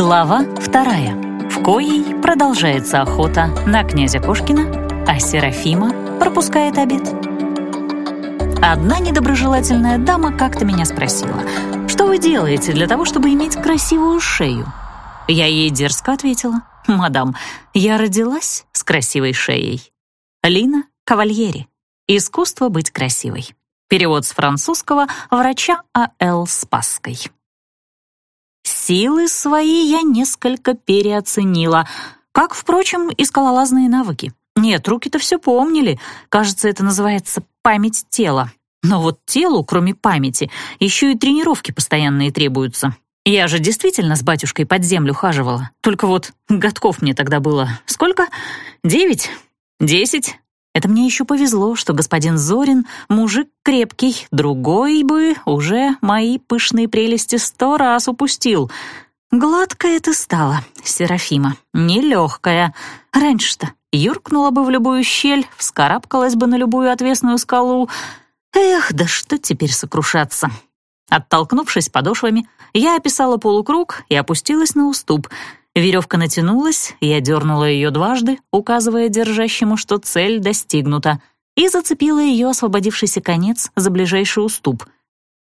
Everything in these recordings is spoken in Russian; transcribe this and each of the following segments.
Глава вторая, в коей продолжается охота на князя Кошкина, а Серафима пропускает обед. Одна недоброжелательная дама как-то меня спросила, что вы делаете для того, чтобы иметь красивую шею? Я ей дерзко ответила, мадам, я родилась с красивой шеей. Лина Кавальери. Искусство быть красивой. Перевод с французского врача А.Л. Спасской. Силы свои я несколько переоценила, как, впрочем, и скалолазные навыки. Нет, руки-то все помнили. Кажется, это называется память тела. Но вот телу, кроме памяти, еще и тренировки постоянные требуются. Я же действительно с батюшкой под землю хаживала. Только вот годков мне тогда было сколько? Девять? Десять? Это мне еще повезло, что господин Зорин — мужик крепкий, другой бы уже мои пышные прелести сто раз упустил. Гладкая ты стала, Серафима, нелегкая. Раньше-то юркнула бы в любую щель, вскарабкалась бы на любую отвесную скалу. Эх, да что теперь сокрушаться? Оттолкнувшись подошвами, я описала полукруг и опустилась на уступ — Веревка натянулась, я дернула ее дважды, указывая держащему, что цель достигнута, и зацепила ее освободившийся конец за ближайший уступ.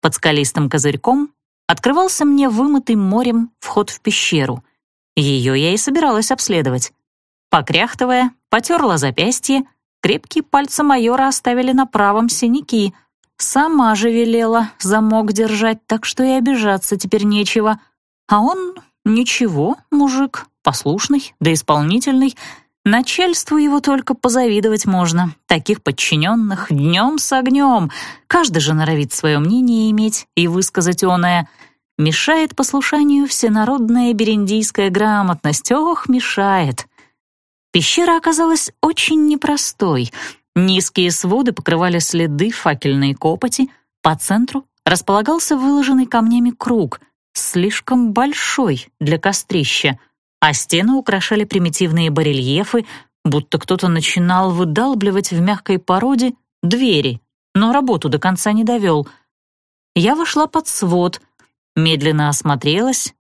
Под скалистым козырьком открывался мне вымытый морем вход в пещеру. Ее я и собиралась обследовать. Покряхтывая, потерла запястье, крепкие пальцы майора оставили на правом синяки. Сама же велела замок держать, так что и обижаться теперь нечего. А он Ничего, мужик, послушный да исполнительный. Начальству его только позавидовать можно. Таких подчиненных днем с огнем. Каждый же норовит свое мнение иметь и высказать оное. Мешает послушанию всенародная бериндийская грамотность. Ох, мешает. Пещера оказалась очень непростой. Низкие своды покрывали следы факельной копоти. По центру располагался выложенный камнями круг — слишком большой для кострища, а стены украшали примитивные барельефы, будто кто-то начинал выдалбливать в мягкой породе двери, но работу до конца не довел. Я вошла под свод, медленно осмотрелась.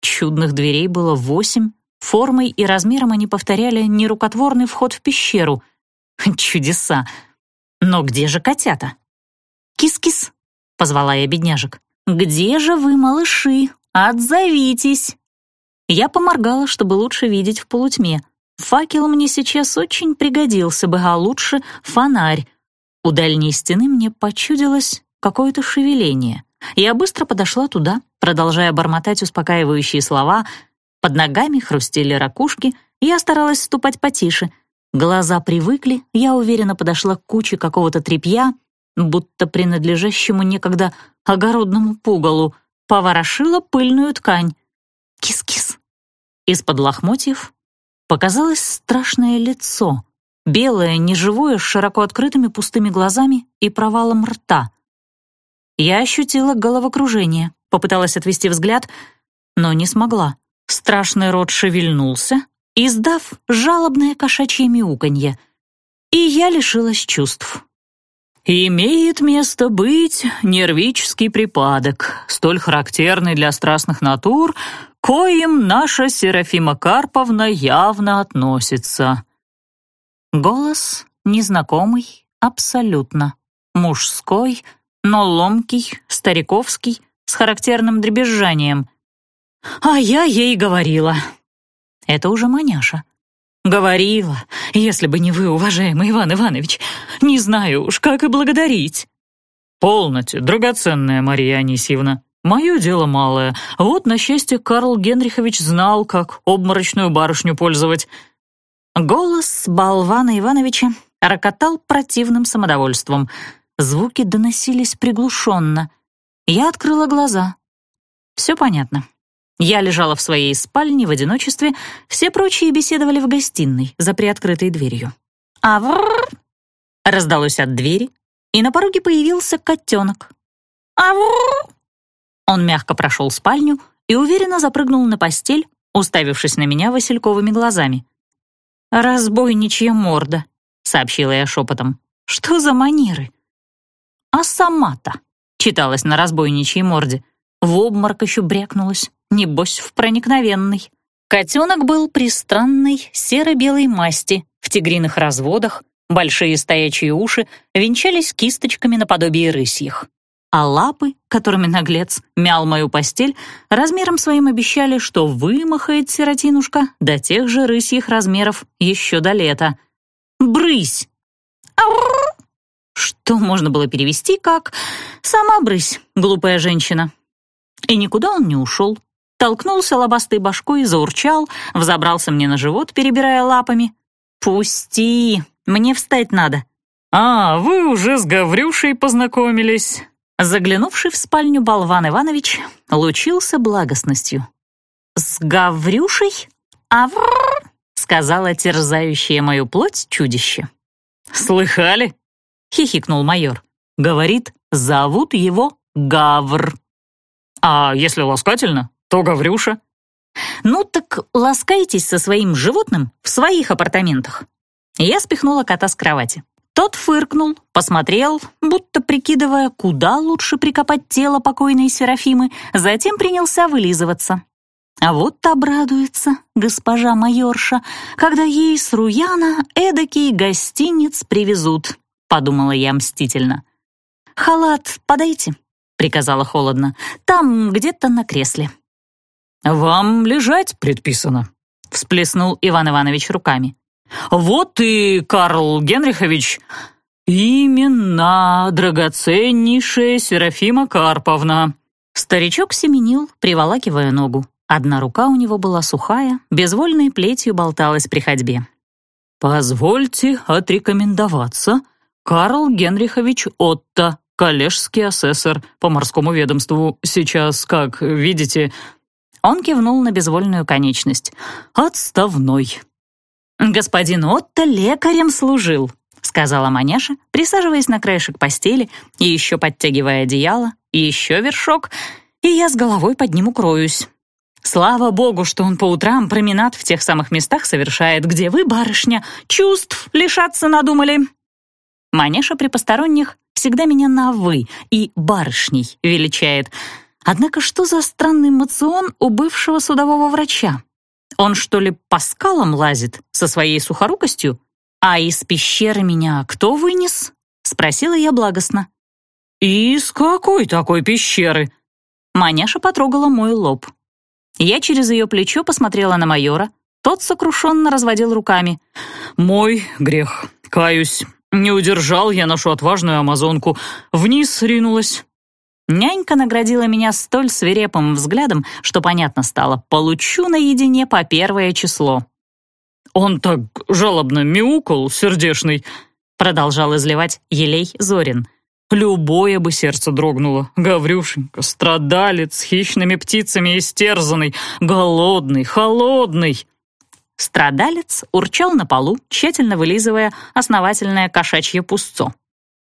Чудных дверей было восемь, формой и размером они повторяли нерукотворный вход в пещеру. Чудеса! Но где же котята? «Кис-кис!» — позвала я бедняжек. «Где же вы, малыши? Отзовитесь!» Я поморгала, чтобы лучше видеть в полутьме. Факел мне сейчас очень пригодился бы, а лучше фонарь. У дальней стены мне почудилось какое-то шевеление. Я быстро подошла туда, продолжая бормотать успокаивающие слова. Под ногами хрустели ракушки, я старалась ступать потише. Глаза привыкли, я уверенно подошла к куче какого-то тряпья, будто принадлежащему некогда огородному пугалу, поворошила пыльную ткань. Кис-кис. Из-под лохмотьев показалось страшное лицо, белое, неживое, с широко открытыми пустыми глазами и провалом рта. Я ощутила головокружение, попыталась отвести взгляд, но не смогла. Страшный рот шевельнулся, издав жалобное кошачье мяуканье, и я лишилась чувств. Имеет место быть нервический припадок, столь характерный для страстных натур, коим наша Серафима Карповна явно относится. Голос незнакомый абсолютно. Мужской, но ломкий, стариковский, с характерным дребезжанием. А я ей говорила. Это уже маняша. «Говорила, если бы не вы, уважаемый Иван Иванович, не знаю уж, как и благодарить». «Полноте, драгоценная Мария Анисьевна. Мое дело малое. Вот, на счастье, Карл Генрихович знал, как обморочную барышню пользовать». Голос болвана Ивановича рокотал противным самодовольством. Звуки доносились приглушенно. Я открыла глаза. Все понятно. Я лежала в своей спальне в одиночестве, все прочие беседовали в гостиной за приоткрытой дверью. «Аврррр!» раздалось от двери, и на пороге появился котенок. «Аврррр!» Он мягко прошел спальню и уверенно запрыгнул на постель, уставившись на меня васильковыми глазами. «Разбойничья морда», — сообщила я шепотом. «Что за манеры?» «А сама-то», — читалось на разбойничьей морде, в обморок еще брякнулась. Небось в проникновенной. Котенок был пристранной серо-белой масти, в тигриных разводах, большие стоячие уши венчались кисточками наподобие рысьих. А лапы, которыми наглец мял мою постель, размером своим обещали, что вымахает сиротинушка до тех же рысьих размеров еще до лета. «Брысь!» Что можно было перевести как «сама брысь, глупая женщина». И никуда он не ушел. Толкнулся лобастой башкой заурчал, взобрался мне на живот, перебирая лапами. «Пусти, мне встать надо». «А, вы уже с Гаврюшей познакомились». Заглянувший в спальню болван Иванович лучился благостностью. «С Гаврюшей? Авр!» — сказала терзающее мою плоть чудище. «Слыхали?» — хихикнул майор. «Говорит, зовут его Гавр». «А если ласкательно, то Гаврюша». «Ну так ласкайтесь со своим животным в своих апартаментах». Я спихнула кота с кровати. Тот фыркнул, посмотрел, будто прикидывая, куда лучше прикопать тело покойной Серафимы, затем принялся вылизываться. А вот обрадуется госпожа майорша, когда ей с Руяна эдакий гостиниц привезут, подумала я мстительно. «Халат подайте», — приказала холодно, — «там где-то на кресле». «Вам лежать предписано», — всплеснул Иван Иванович руками. Вот и Карл Генрихович. Именно, драгоценнейшая Серафима Карповна. Старичок семенил, приволакивая ногу. Одна рука у него была сухая, безвольной плетью болталась при ходьбе. «Позвольте отрекомендоваться. Карл Генрихович Отто, коллежский асессор по морскому ведомству. Сейчас, как видите...» Он кивнул на безвольную конечность. «Отставной». «Господин Отто лекарем служил», — сказала маняша, присаживаясь на краешек постели и еще подтягивая одеяло, и еще вершок, и я с головой под ним укроюсь. Слава богу, что он по утрам променад в тех самых местах совершает, где вы, барышня, чувств лишаться надумали. Маняша при посторонних всегда меня на «вы» и «барышней» величает. Однако что за странный мацион у бывшего судового врача? Он что ли по скалам лазит со своей сухорукостью? А из пещеры меня кто вынес? Спросила я благостно. «Из какой такой пещеры?» Маняша потрогала мой лоб. Я через ее плечо посмотрела на майора. Тот сокрушенно разводил руками. «Мой грех, каюсь. Не удержал я нашу отважную амазонку. Вниз ринулась. Нянька наградила меня столь свирепым взглядом, что понятно стало, получу наедине по первое число. «Он так жалобно мяукал, сердешный», — продолжал изливать елей Зорин. «Любое бы сердце дрогнуло. Гаврюшенька, страдалец, хищными птицами истерзанный, голодный, холодный». Страдалец урчал на полу, тщательно вылизывая основательное кошачье пустцо.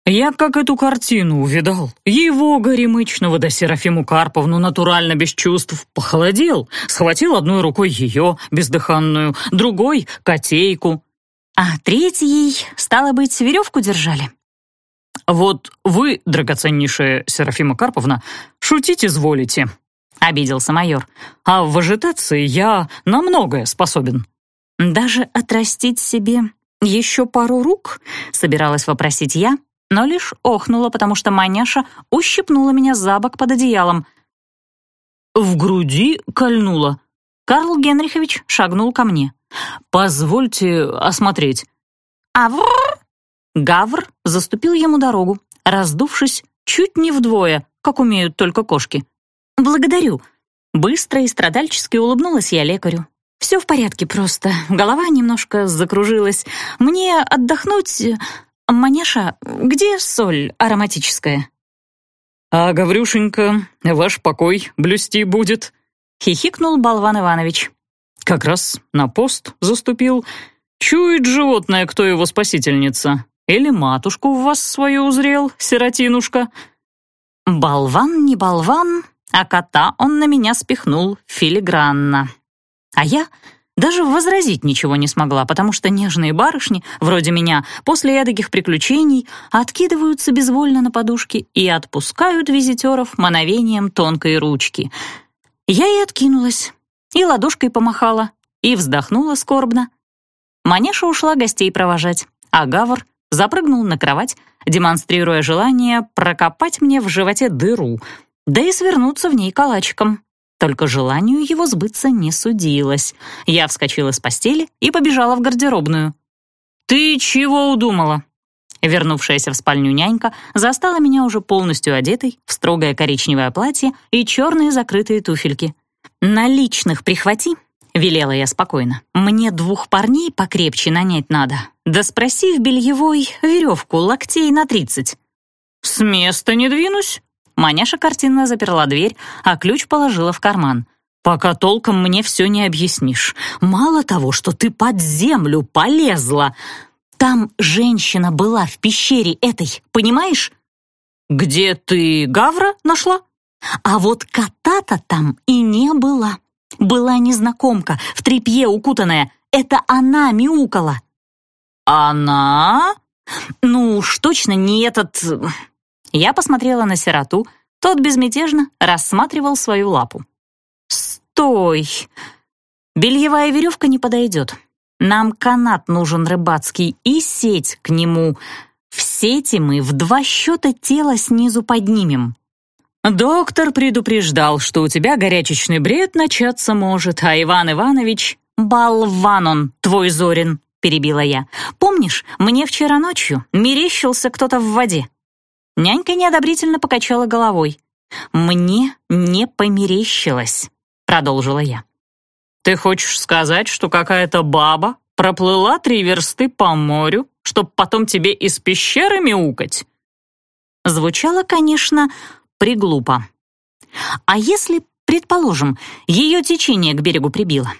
Я как эту картину увидал. Его горемычного да Серафиму Карповну натурально без чувств похолодел, схватил одной рукой ее, бездыханную, другой — котейку. А третьей, стало быть, веревку держали. «Вот вы, драгоценнейшая Серафима Карповна, шутить изволите», — обиделся майор. «А в ажитации я на многое способен». «Даже отрастить себе еще пару рук?» — собиралась вопросить я, но лишь охнула, потому что маняша ущипнула меня за бок под одеялом. «В груди кольнула». Карл Генрихович шагнул ко мне. «Позвольте осмотреть». «Авр!» Гавр заступил ему дорогу, раздувшись чуть не вдвое, как умеют только кошки. «Благодарю». Быстро и страдальчески улыбнулась я лекарю. «Все в порядке просто. Голова немножко закружилась. Мне отдохнуть, «Маняша, где соль ароматическая?» «А Гаврюшенька, ваш покой блюсти будет», — хихикнул болван Иванович. «Как раз на пост заступил. Чует животное, кто его спасительница. Или матушку в вас свою узрел, сиротинушка?» «Болван не болван, а кота он на меня спихнул филигранно. А я даже возразить ничего не смогла, потому что нежные барышни, вроде меня, после эдаких приключений откидываются безвольно на подушке и отпускают визитеров мановением тонкой ручки. Я и откинулась, и ладошкой помахала, и вздохнула скорбно. Маняша ушла гостей провожать, а Гавр запрыгнул на кровать, демонстрируя желание прокопать мне в животе дыру, да и свернуться в ней калачиком. Только желанию его сбыться не судилось. Я вскочила с постели и побежала в гардеробную. «Ты чего удумала?» Вернувшаяся в спальню нянька застала меня уже полностью одетой в строгое коричневое платье и черные закрытые туфельки. «Наличных прихвати», — велела я спокойно. «Мне двух парней покрепче нанять надо. Да спроси в бельевой веревку локтей на тридцать». «С места не двинусь». Маняша картинно заперла дверь, а ключ положила в карман. «Пока толком мне все не объяснишь. Мало того, что ты под землю полезла, там женщина была в пещере этой, понимаешь? Где ты Гавра нашла? А вот кота-то там и не было. Была незнакомка, в тряпье укутанная. Это она мяукала. Она? Ну уж точно не этот... Я посмотрела на сироту. Тот безмятежно рассматривал свою лапу. «Стой! Бельевая веревка не подойдет. Нам канат нужен рыбацкий и сеть к нему. В сети мы в два счета тело снизу поднимем». «Доктор предупреждал, что у тебя горячечный бред начаться может, а Иван Иванович — болван он, твой Зорин», — перебила я. «Помнишь, мне вчера ночью мерещился кто-то в воде?» Нянька неодобрительно покачала головой. «Мне не померещилось», — продолжила я. «Ты хочешь сказать, что какая-то баба проплыла три версты по морю, чтоб потом тебе из пещеры мяукать?» Звучало, конечно, приглупо. А если, предположим, ее течение к берегу прибило?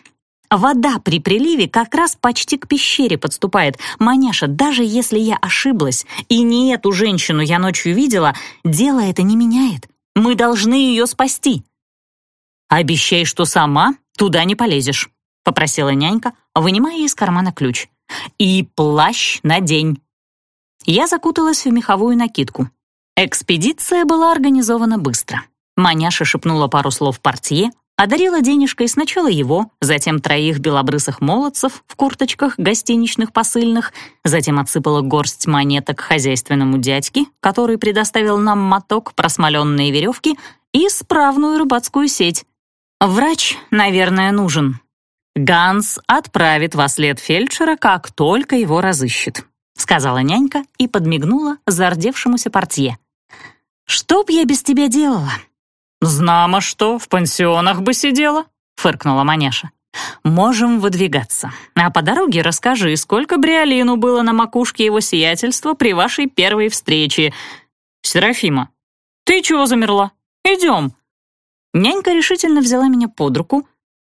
Вода при приливе как раз почти к пещере подступает. Маняша, даже если я ошиблась, и не эту женщину я ночью видела, дело это не меняет. Мы должны ее спасти. Обещай, что сама туда не полезешь», — попросила нянька, вынимая из кармана ключ. «И плащ надень». Я закуталась в меховую накидку. Экспедиция была организована быстро. Маняша шепнула пару слов портье, одарила денежкой сначала его, затем троих белобрысых молодцев в курточках гостиничных посыльных, затем отсыпала горсть монеток хозяйственному дядьке, который предоставил нам моток просмоленные веревки и справную рыбацкую сеть. Врач, наверное, нужен. Ганс отправит во след фельдшера, как только его разыщет», — сказала нянька и подмигнула зардевшемуся портье. «Что б я без тебя делала?» «Знамо что, в пансионах бы сидела», — фыркнула Маняша. «Можем выдвигаться. А по дороге расскажи, сколько бриолину было на макушке его сиятельства при вашей первой встрече. Серафима, ты чего замерла? Идем». Нянька решительно взяла меня под руку,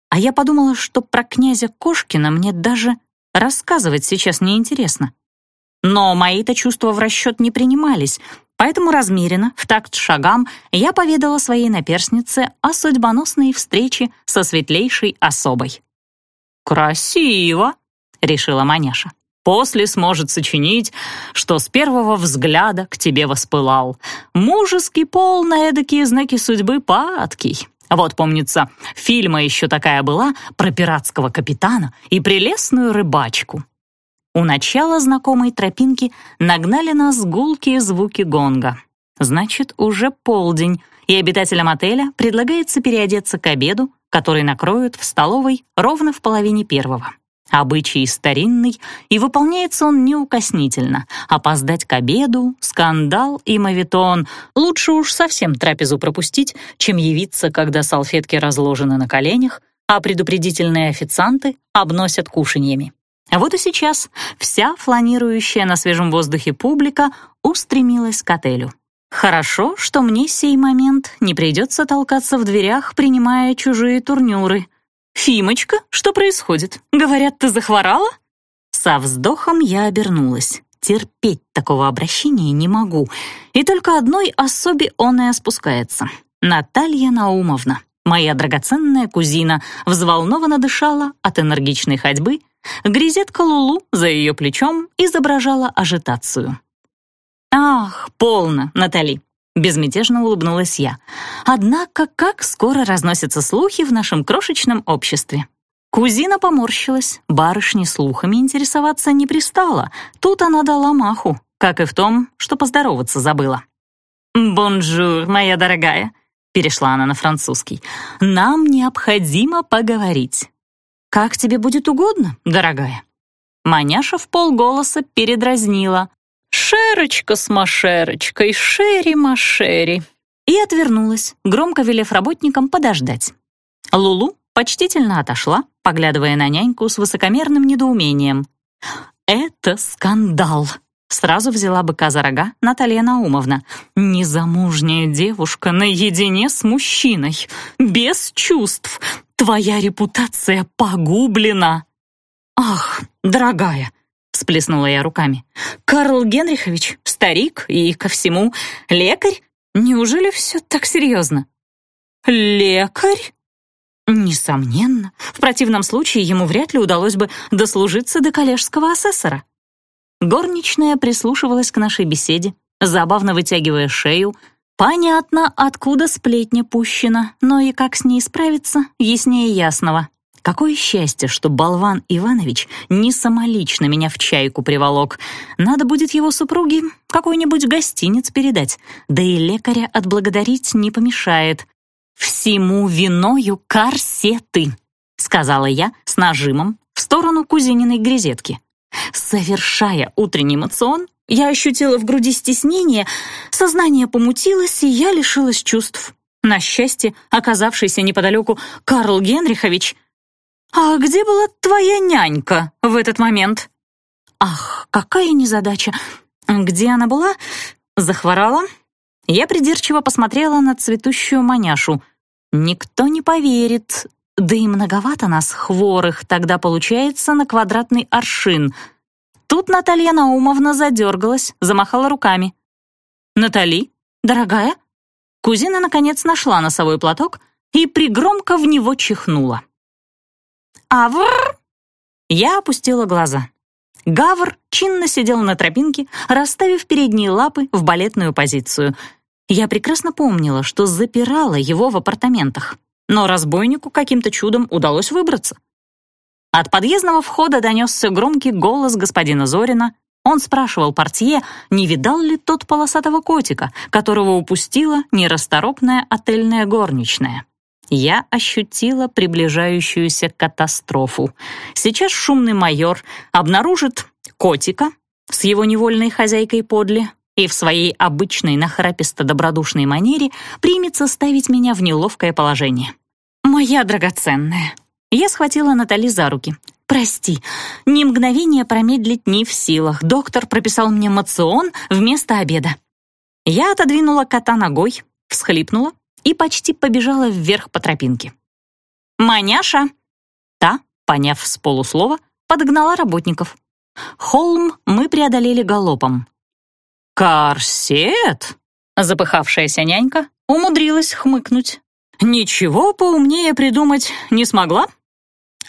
а я подумала, что про князя Кошкина мне даже рассказывать сейчас неинтересно. Но мои-то чувства в расчет не принимались, поэтому размеренно, в такт шагам, я поведала своей наперснице о судьбоносной встрече со светлейшей особой. «Красиво», — решила Маняша. После сможет сочинить, что с первого взгляда к тебе воспылал. Мужеский пол на эдакие знаки судьбы падкий. Вот, помнится, фильма еще такая была про пиратского капитана и прелестную рыбачку. У начала знакомой тропинки нагнали нас гулкие звуки гонга. Значит, уже полдень, и обитателям отеля предлагается переодеться к обеду, который накроют в столовой ровно в половине первого. Обычай старинный, и выполняется он неукоснительно. Опоздать к обеду, скандал и мавитон. Лучше уж совсем трапезу пропустить, чем явиться, когда салфетки разложены на коленях, а предупредительные официанты обносят кушаньями. Вот и сейчас вся фланирующая на свежем воздухе публика устремилась к отелю. Хорошо, что мне сей момент не придется толкаться в дверях, принимая чужие турнюры. «Фимочка, что происходит? Говорят, ты захворала?» Со вздохом я обернулась. Терпеть такого обращения не могу. И только одной особе он и спускается. Наталья Наумовна, моя драгоценная кузина, взволнованно дышала от энергичной ходьбы. Грезетка Лулу за ее плечом изображала ажитацию. «Ах, полно, Натали. Безмятежно улыбнулась я. Однако, как скоро разносятся слухи в нашем крошечном обществе. Кузина поморщилась, барышни слухами интересоваться не пристало. Тут она дала маху, как и в том, что поздороваться забыла. «Bonjour, моя дорогая», — перешла она на французский. «Нам необходимо поговорить». «Как тебе будет угодно, дорогая?» Маняша вполголоса передразнила. «Шерочка с Машерочкой, шери-машери!» И отвернулась, громко велев работникам подождать. Лулу почтительно отошла, поглядывая на няньку с высокомерным недоумением. «Это скандал!» Сразу взяла быка за рога Наталья Наумовна. «Незамужняя девушка наедине с мужчиной, без чувств. Твоя репутация погублена!» «Ах, дорогая!» — сплеснула я руками. «Карл Генрихович, старик и, ко всему, лекарь? Неужели все так серьезно?» «Лекарь?» Несомненно, в противном случае ему вряд ли удалось бы дослужиться до коллежского асессора. Горничная прислушивалась к нашей беседе, забавно вытягивая шею. Понятно, откуда сплетня пущена, но и как с ней справиться, яснее ясного. Какое счастье, что болван Иванович не самолично меня в чайку приволок. Надо будет его супруге какой-нибудь гостиниц передать, да и лекаря отблагодарить не помешает. «Всему виною корсеты», — сказала я с нажимом в сторону кузининой грезетки. Совершая утренний мацион, я ощутила в груди стеснение, сознание помутилось, и я лишилась чувств. На счастье, оказавшийся неподалеку Карл Генрихович. «А где была твоя нянька в этот момент?» «Ах, какая незадача! Где она была? Захворала?» Я придирчиво посмотрела на цветущую маняшу. Никто не поверит, да и многовато нас, хворых, тогда получается на квадратный аршин. Тут Наталья Наумовна задергалась, замахала руками. «Натали, дорогая?» Кузина, наконец, нашла носовой платок и пригромко в него чихнула. «Авр!» Я опустила глаза. Гавр чинно сидел на тропинке, расставив передние лапы в балетную позицию. Я прекрасно помнила, что запирала его в апартаментах, но разбойнику каким-то чудом удалось выбраться. От подъездного входа донесся громкий голос господина Зорина. Он спрашивал портье, не видал ли тот полосатого котика, которого упустила нерасторопная отельная горничная я ощутила приближающуюся катастрофу. Сейчас шумный майор обнаружит котика с его невольной хозяйкой подле и в своей обычной нахраписто-добродушной манере примется ставить меня в неловкое положение. «Моя драгоценная!» Я схватила Натали за руки. «Прости, ни мгновения промедлить не в силах. Доктор прописал мне мацион вместо обеда». Я отодвинула кота ногой, всхлипнула и почти побежала вверх по тропинке. «Маняша!» Та, поняв с полуслова, подогнала работников. Холм мы преодолели галопом. «Корсет?» Запыхавшаяся нянька умудрилась хмыкнуть. «Ничего поумнее придумать не смогла?»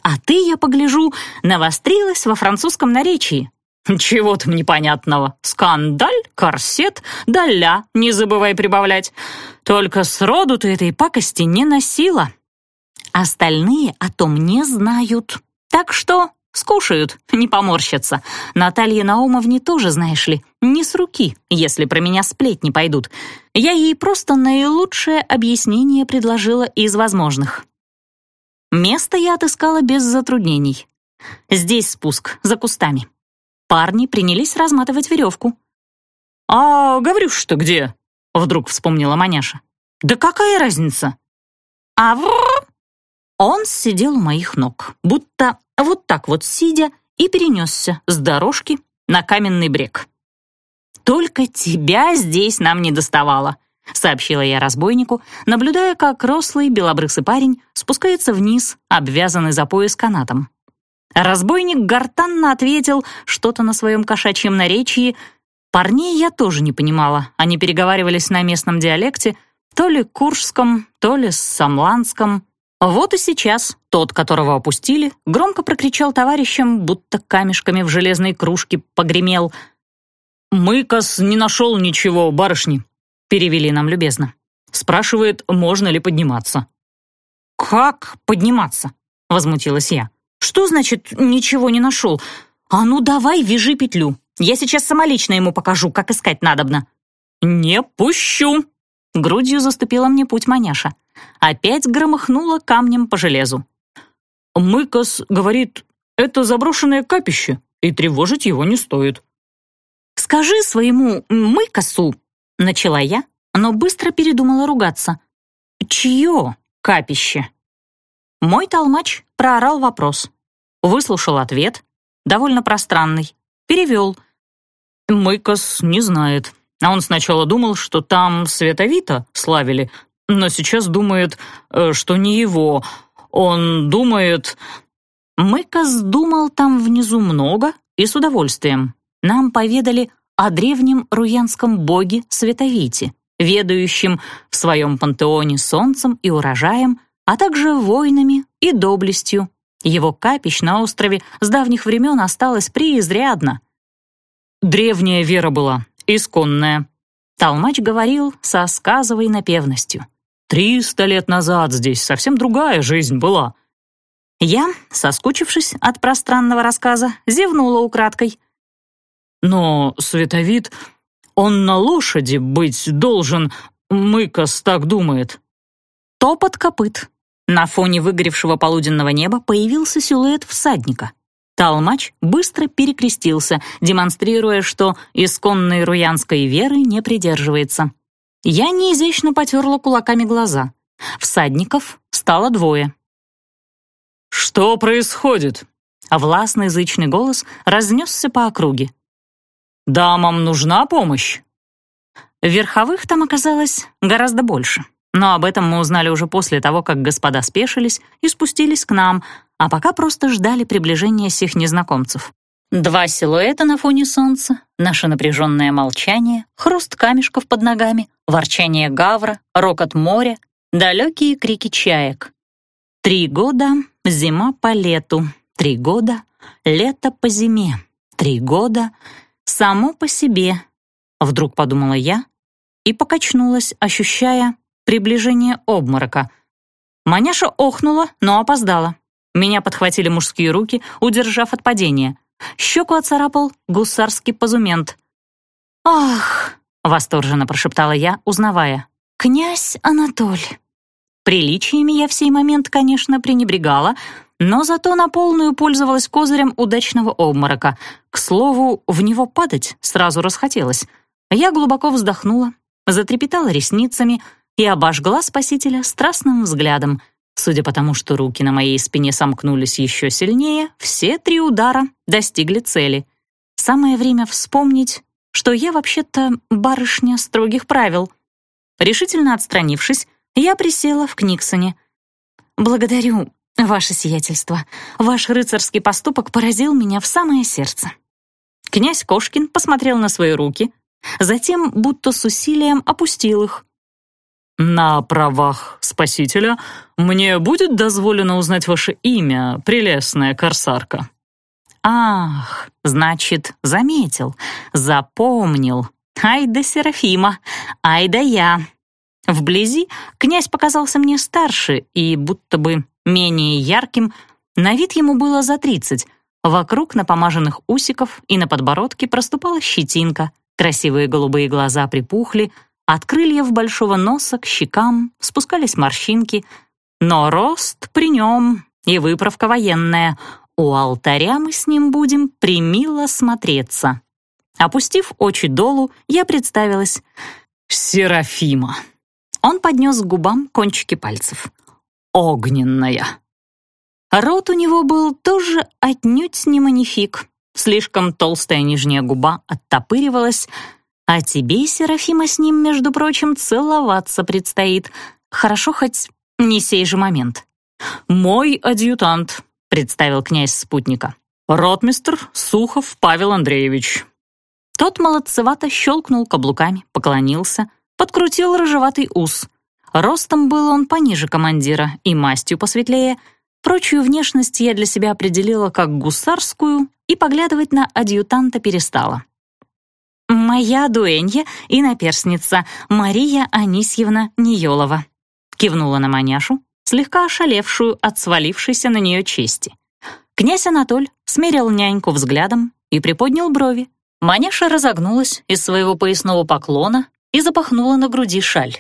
«А ты, я погляжу, навострилась во французском наречии. «Чего там непонятного? Скандаль, корсет, доля, не забывай прибавлять. Только сроду ты этой пакости не носила. Остальные о том не знают. Так что скушают, не поморщатся. Наталье Наумовне тоже, знаешь ли, не с руки, если про меня сплетни пойдут. Я ей просто наилучшее объяснение предложила из возможных. Место я отыскала без затруднений. Здесь спуск, за кустами. Парни принялись разматывать веревку. «А Гаврюш-то где?» — вдруг вспомнила Маняша. «Да какая разница?» «А вррр!» Он сидел у моих ног, будто вот так вот сидя, и перенесся с дорожки на каменный брег. «Только тебя здесь нам не доставало», — сообщила я разбойнику, наблюдая, как рослый белобрысый парень спускается вниз, обвязанный за пояс канатом. Разбойник гортанно ответил что-то на своем кошачьем наречии. Парней я тоже не понимала, они переговаривались на местном диалекте, то ли куршском, то ли самландском. Вот и сейчас тот, которого опустили, громко прокричал товарищам, будто камешками в железной кружке погремел. «Мыкас не нашел ничего, барышни. — перевели нам любезно. Спрашивает, можно ли подниматься. «Как подниматься?» — возмутилась я. «Что значит «ничего не нашел»? А ну давай, вяжи петлю. Я сейчас самолично ему покажу, как искать надобно». «Не пущу!» Грудью заступила мне путь маняша. Опять громыхнула камнем по железу. «Мыкас говорит, это заброшенное капище, и тревожить его не стоит». «Скажи своему Мыкасу», — начала я, но быстро передумала ругаться. «Чье капище?» Мой толмач проорал вопрос. Выслушал ответ, довольно пространный, перевел. «Мыкас не знает. А он сначала думал, что там Световита славили, но сейчас думает, э, что не его. Он думает...» Мыкас думал там внизу много и с удовольствием. Нам поведали о древнем руянском боге Световите, ведающем в своем пантеоне солнцем и урожаем, а также войнами и доблестью. Его капищ на острове с давних времен осталось преизрядно. Древняя вера была, исконная. Толмач говорил со сказовой напевностью. «Триста лет назад здесь совсем другая жизнь была». Я, соскучившись от пространного рассказа, зевнула украдкой. «Но Световид, он на лошади быть должен, Мыкас так думает». Топот копыт. На фоне выгоревшего полуденного неба появился силуэт всадника. Талмач быстро перекрестился, демонстрируя, что исконной руянской веры не придерживается. Я неизящно потерла кулаками глаза. Всадников стало двое. «Что происходит?» Властный зычный голос разнесся по округе. «Дамам нужна помощь?» Верховых там оказалось гораздо больше. Но об этом мы узнали уже после того, как господа спешились и спустились к нам, а пока просто ждали приближения всех незнакомцев. Два силуэта на фоне солнца, наше напряженное молчание, хруст камешков под ногами, ворчание гавра, рокот моря, далекие крики чаек. Три года — зима по лету, три года — лето по зиме, три года — само по себе, вдруг подумала я и покачнулась, ощущая, приближение обморока. Маняша охнула, но опоздала. Меня подхватили мужские руки, удержав от падения. Щеку оцарапал гусарский позумент. «Ах!» — восторженно прошептала я, узнавая. «Князь Анатоль!» Приличиями я в сей момент, конечно, пренебрегала, но зато на полную пользовалась козырем удачного обморока. К слову, в него падать сразу расхотелось. Я глубоко вздохнула, затрепетала ресницами, и обожгла спасителя страстным взглядом. Судя по тому, что руки на моей спине сомкнулись еще сильнее, все три удара достигли цели. Самое время вспомнить, что я вообще-то барышня строгих правил. Решительно отстранившись, я присела в Книксоне. «Благодарю, ваше сиятельство. Ваш рыцарский поступок поразил меня в самое сердце». Князь Кошкин посмотрел на свои руки, затем будто с усилием опустил их, «На правах спасителя мне будет дозволено узнать ваше имя, прелестная корсарка?» «Ах, значит, заметил, запомнил. Ай да Серафима, ай да я». Вблизи князь показался мне старше и будто бы менее ярким, на вид ему было за тридцать. Вокруг напомаженных усиков и на подбородке проступала щетинка, красивые голубые глаза припухли, от крыльев большого носа к щекам спускались морщинки, но рост при нем и выправка военная. У алтаря мы с ним будем примило смотреться. Опустив очи долу, я представилась. «Серафима». Он поднес к губам кончики пальцев. «Огненная». Рот у него был тоже отнюдь не манифик. Слишком толстая нижняя губа оттопыривалась, а тебе, Серафима, с ним, между прочим, целоваться предстоит. Хорошо хоть не сей же момент. «Мой адъютант», — представил князь спутника. «Ротмистр Сухов Павел Андреевич». Тот молодцевато щелкнул каблуками, поклонился, подкрутил рыжеватый ус. Ростом был он пониже командира и мастью посветлее. Прочую внешность я для себя определила как гусарскую и поглядывать на адъютанта перестала. «Моя дуэнья и наперсница Мария Анисьевна Ниелова», кивнула на маняшу, слегка ошалевшую от свалившейся на нее чести. Князь Анатоль смерил няньку взглядом и приподнял брови. Маняша разогнулась из своего поясного поклона и запахнула на груди шаль.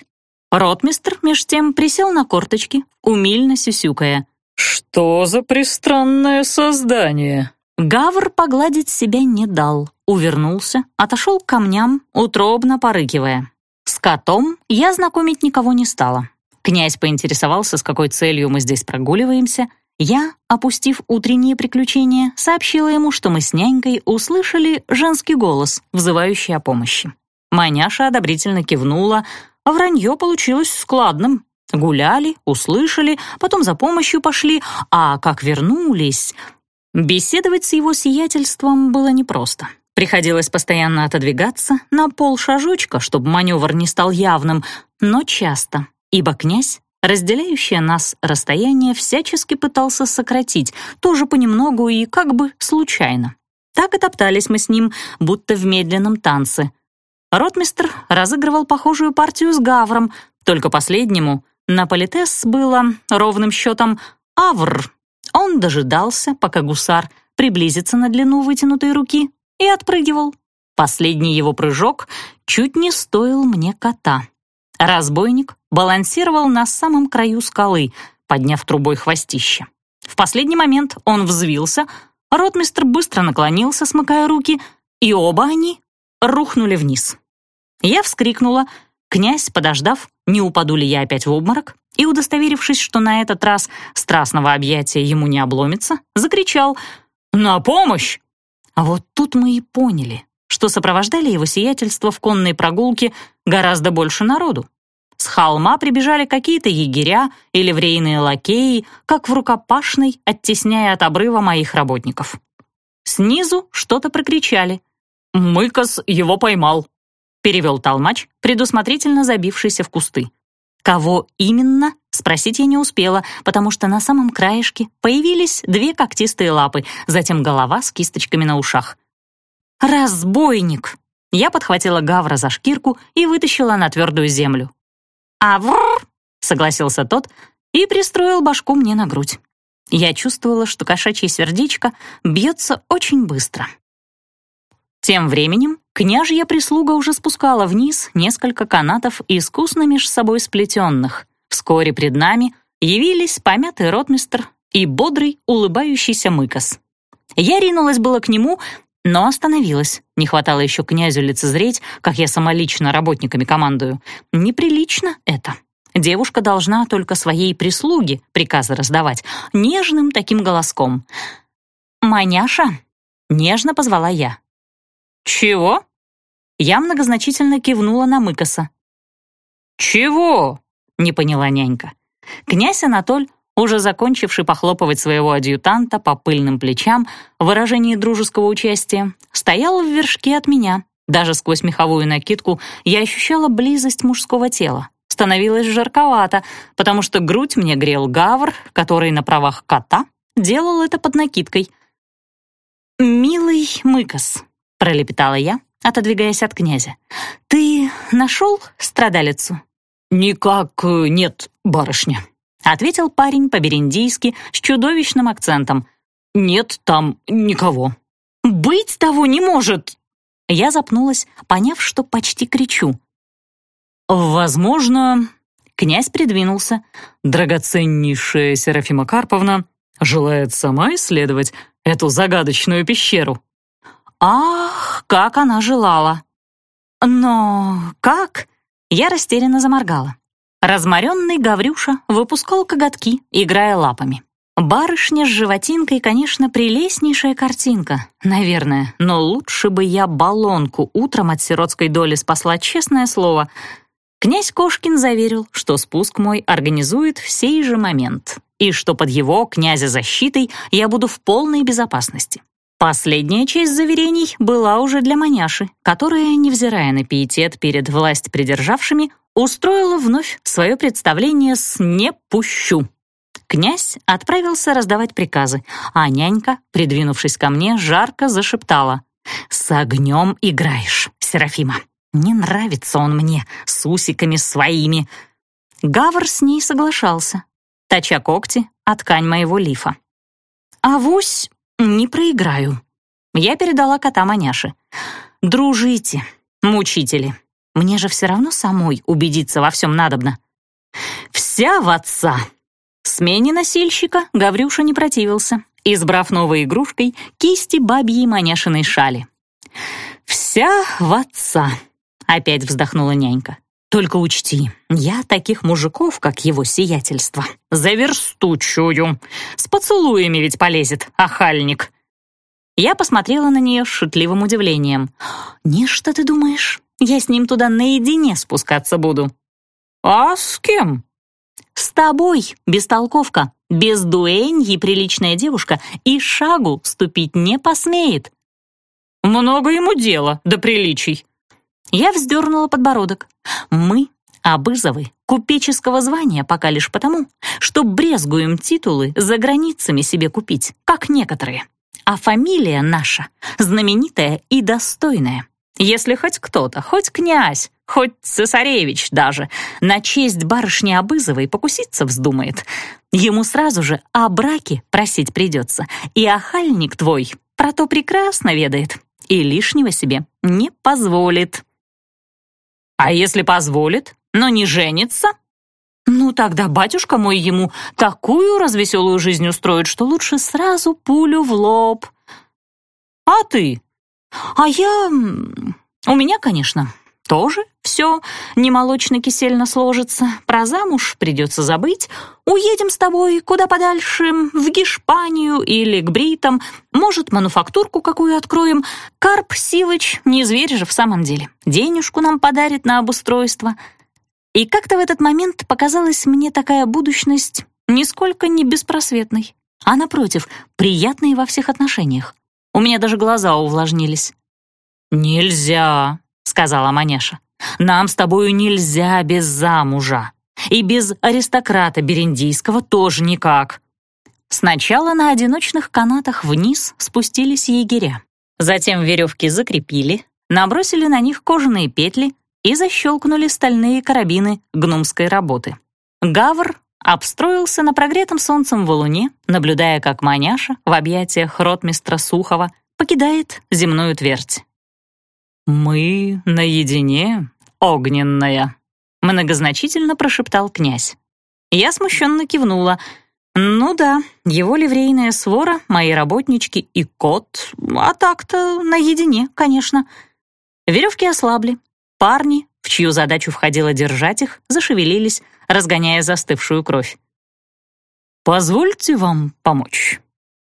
Ротмистр, меж тем, присел на корточки, умильно сюсюкая. «Что за пристранное создание?» Гавр погладить себя не дал, увернулся, отошел к камням, утробно порыкивая. С котом я знакомить никого не стала. Князь поинтересовался, с какой целью мы здесь прогуливаемся. Я, опустив утренние приключения, сообщила ему, что мы с нянькой услышали женский голос, взывающий о помощи. Маняша одобрительно кивнула, а вранье получилось складным. Гуляли, услышали, потом за помощью пошли, а как вернулись... Беседовать с его сиятельством было непросто. Приходилось постоянно отодвигаться на полшажочка, чтобы маневр не стал явным, но часто, ибо князь, разделяющее нас расстояние, всячески пытался сократить, тоже понемногу и как бы случайно. Так и топтались мы с ним, будто в медленном танце. Ротмистр разыгрывал похожую партию с Гавром, только последнему на политес было ровным счетом «Авр», он дожидался, пока гусар приблизится на длину вытянутой руки, и отпрыгивал. Последний его прыжок чуть не стоил мне кота. Разбойник балансировал на самом краю скалы, подняв трубой хвостище. В последний момент он взвился, ротмистр быстро наклонился, смыкая руки, и оба они рухнули вниз. Я вскрикнула, князь, подождав, не упаду ли я опять в обморок, и, удостоверившись, что на этот раз страстного объятия ему не обломится, закричал «На помощь!». А вот тут мы и поняли, что сопровождали его сиятельство в конной прогулке гораздо больше народу. С холма прибежали какие-то егеря или врейные лакеи, как в рукопашной, оттесняя от обрыва моих работников. Снизу что-то прокричали. «Мыкас его поймал», — перевел толмач, предусмотрительно забившийся в кусты. Кого именно, спросить я не успела, потому что на самом краешке появились две когтистые лапы, затем голова с кисточками на ушах. «Разбойник!» Я подхватила Гавра за шкирку и вытащила на твердую землю. «Авр!» — согласился тот и пристроил башку мне на грудь. Я чувствовала, что кошачье сердечко бьется очень быстро. Тем временем княжья прислуга уже спускала вниз несколько канатов искусно меж собой сплетенных. Вскоре пред нами явились помятый ротмистр и бодрый, улыбающийся мыкос. Я ринулась было к нему, но остановилась. Не хватало еще князю лицезреть, как я самолично работниками командую. Неприлично это. Девушка должна только своей прислуге приказы раздавать, нежным таким голоском. «Маняша!» — нежно позвала я. «Чего?» Я многозначительно кивнула на Мыкоса. «Чего?» — не поняла нянька. Князь Анатоль, уже закончивший похлопывать своего адъютанта по пыльным плечам в выражении дружеского участия, стоял в вершке от меня. Даже сквозь меховую накидку я ощущала близость мужского тела. Становилось жарковато, потому что грудь мне грел гавр, который на правах кота делал это под накидкой. «Милый Мыкос», — пролепетала я, отодвигаясь от князя. «Ты нашел страдалицу?» «Никак э, нет, барышня», — ответил парень по-бериндийски с чудовищным акцентом. «Нет там никого». «Быть того не может!» Я запнулась, поняв, что почти кричу. «Возможно...» — князь придвинулся. «Драгоценнейшая Серафима Карповна желает сама исследовать эту загадочную пещеру». Ах, как она желала! Но как? Я растерянно заморгала. Разморенный Гаврюша выпускал коготки, играя лапами. Барышня с животинкой, конечно, прелестнейшая картинка, наверное, но лучше бы я баллонку утром от сиротской доли спасла, честное слово. Князь Кошкин заверил, что спуск мой организует в сей же момент, и что под его, князя, защитой я буду в полной безопасности. Последняя часть заверений была уже для маняши, которая, невзирая на пиетет перед власть придержавшими, устроила вновь свое представление с «не пущу». Князь отправился раздавать приказы, а нянька, придвинувшись ко мне, жарко зашептала. С огнем играешь, Серафима. Не нравится он мне с усиками своими. Гавр с ней соглашался, точа когти о ткань моего лифа. «Авось не проиграю». Я передала кота маняше. «Дружите, мучители. Мне же все равно самой убедиться во всем надобно». «Вся в отца!» Смене носильщика Гаврюша не противился, избрав новой игрушкой кисти бабьей маняшиной шали. «Вся в отца!» — опять вздохнула нянька. «Только учти, я таких мужиков, как его сиятельство, за версту чую. С поцелуями ведь полезет, ахальник!» Я посмотрела на нее с шутливым удивлением. «Не что ты думаешь? Я с ним туда наедине спускаться буду». «А с кем?» «С тобой, бестолковка, без дуэньи приличная девушка и шагу ступить не посмеет». «Много ему дела до приличий». Я вздернула подбородок. «Мы, Абызовы, купеческого звания пока лишь потому, что брезгуем титулы за границами себе купить, как некоторые. А фамилия наша знаменитая и достойная. Если хоть кто-то, хоть князь, хоть цесаревич даже, на честь барышни Абызовой покуситься вздумает, ему сразу же о браке просить придется, и охальник твой про то прекрасно ведает и лишнего себе не позволит. А если позволит, но не женится? Ну тогда батюшка мой ему такую развеселую жизнь устроит, что лучше сразу пулю в лоб. А ты? А я... У меня, конечно, тоже все не молочно-кисельно сложится. Про замуж придется забыть. Уедем с тобой куда подальше, в Гешпанию или к бритам. Может, мануфактурку какую откроем. Карп Силыч, не зверь же в самом деле. Денежку нам подарит на обустройство. И как-то в этот момент показалась мне такая будущность нисколько не беспросветной, а, напротив, приятной во всех отношениях. У меня даже глаза увлажнились. «Нельзя», — сказала Маняша. «Нам с тобою нельзя без замужа. И без аристократа Берендийского тоже никак». Сначала на одиночных канатах вниз спустились егеря. Затем веревки закрепили, набросили на них кожаные петли и защелкнули стальные карабины гнумской работы. Гавр обстроился на прогретом солнцем валуне, наблюдая, как маняша в объятиях ротмистра Сухова покидает земную твердь. «Мы наедине, огненная», — многозначительно прошептал князь. Я смущенно кивнула. «Ну да, его ливрейная свора, мои работнички и кот, а так-то наедине, конечно». Веревки ослабли. Парни, в чью задачу входило держать их, зашевелились, разгоняя застывшую кровь. «Позвольте вам помочь».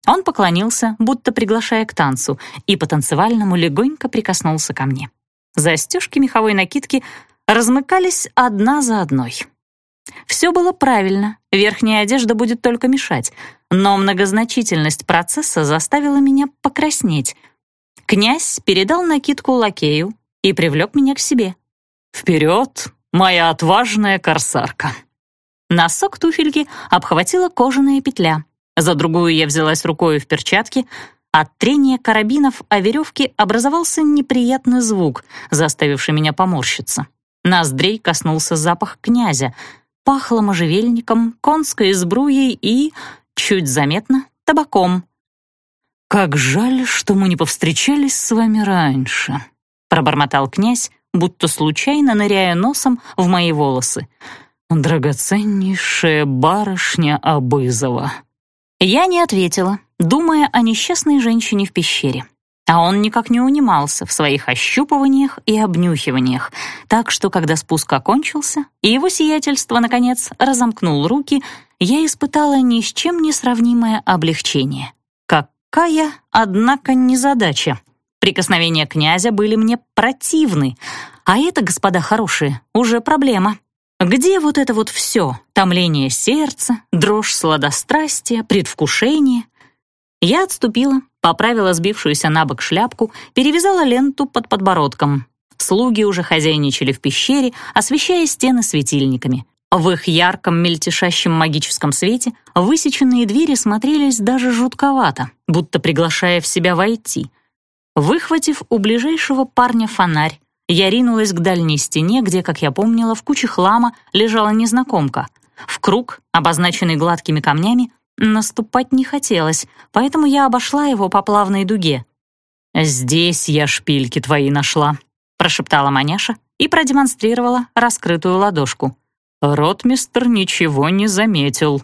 Он поклонился, будто приглашая к танцу, и по-танцевальному легонько прикоснулся ко мне. Застежки меховой накидки размыкались одна за одной. Все было правильно, верхняя одежда будет только мешать, но многозначительность процесса заставила меня покраснеть. Князь передал накидку лакею и привлек меня к себе. «Вперед, моя отважная корсарка!» Носок туфельки обхватила кожаная петля — за другую я взялась рукой в перчатке. От трения карабинов о веревке образовался неприятный звук, заставивший меня поморщиться. Ноздрей коснулся запах князя. Пахло можжевельником, конской сбруей и, чуть заметно, табаком. «Как жаль, что мы не повстречались с вами раньше», — пробормотал князь, будто случайно ныряя носом в мои волосы. «Драгоценнейшая барышня Абызова». Я не ответила, думая о несчастной женщине в пещере. А он никак не унимался в своих ощупываниях и обнюхиваниях, так что, когда спуск окончился, и его сиятельство, наконец, разомкнул руки, я испытала ни с чем не сравнимое облегчение. Какая, однако, незадача. Прикосновения князя были мне противны, а это, господа хорошие, уже проблема. Где вот это вот все? Томление сердца, дрожь сладострастия, предвкушение? Я отступила, поправила сбившуюся на бок шляпку, перевязала ленту под подбородком. Слуги уже хозяйничали в пещере, освещая стены светильниками. В их ярком мельтешащем магическом свете высеченные двери смотрелись даже жутковато, будто приглашая в себя войти. Выхватив у ближайшего парня фонарь, я ринулась к дальней стене, где, как я помнила, в куче хлама лежала незнакомка. В круг, обозначенный гладкими камнями, наступать не хотелось, поэтому я обошла его по плавной дуге. «Здесь я шпильки твои нашла», — прошептала маняша и продемонстрировала раскрытую ладошку. Ротмистр ничего не заметил.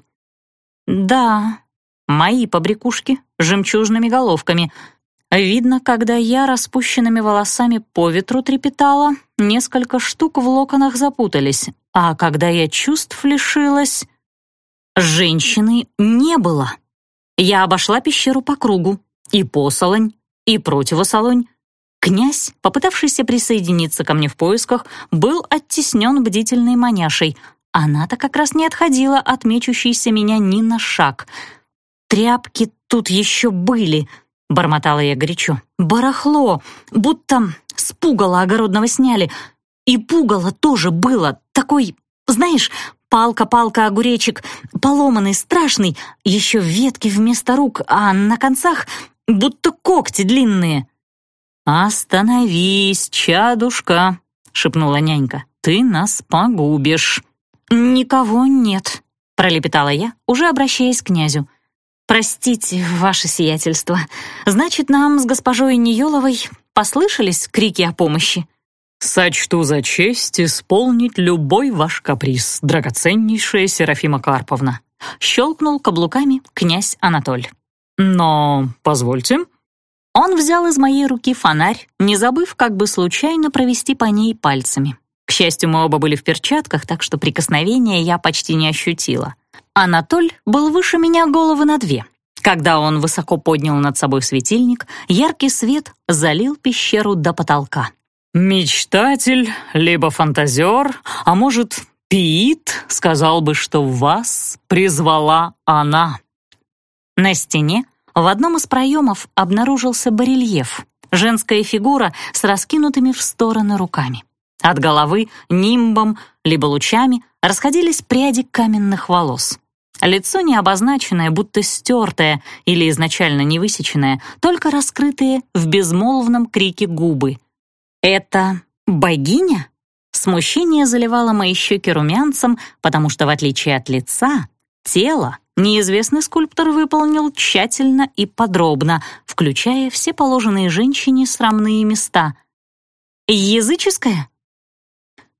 «Да, мои побрякушки жемчужными головками — Видно, когда я распущенными волосами по ветру трепетала, несколько штук в локонах запутались, а когда я чувств лишилась... Женщины не было. Я обошла пещеру по кругу, и посолонь, и противосолонь. Князь, попытавшийся присоединиться ко мне в поисках, был оттеснен бдительной маняшей. Она-то как раз не отходила от мечущейся меня ни на шаг. Тряпки тут еще были —— бормотала я горячо. «Барахло! Будто с пугала огородного сняли. И пугало тоже было. Такой, знаешь, палка-палка огуречек, поломанный, страшный, еще ветки вместо рук, а на концах будто когти длинные». «Остановись, чадушка!» — шепнула нянька. «Ты нас погубишь». «Никого нет», — пролепетала я, уже обращаясь к князю. «Простите, ваше сиятельство. Значит, нам с госпожой Ниеловой послышались крики о помощи?» «Сочту за честь исполнить любой ваш каприз, драгоценнейшая Серафима Карповна», щелкнул каблуками князь Анатоль. «Но, позвольте». Он взял из моей руки фонарь, не забыв как бы случайно провести по ней пальцами. К счастью, мы оба были в перчатках, так что прикосновения я почти не ощутила. Анатоль был выше меня головы на две. Когда он высоко поднял над собой светильник, яркий свет залил пещеру до потолка. «Мечтатель, либо фантазер, а может, пиит, сказал бы, что вас призвала она». На стене в одном из проемов обнаружился барельеф, женская фигура с раскинутыми в стороны руками. От головы нимбом, либо лучами расходились пряди каменных волос. Лицо не обозначенное, будто стертое или изначально не высеченное, только раскрытые в безмолвном крике губы. «Это богиня?» Смущение заливало мои щеки румянцем, потому что, в отличие от лица, тело неизвестный скульптор выполнил тщательно и подробно, включая все положенные женщине срамные места. «Языческое?»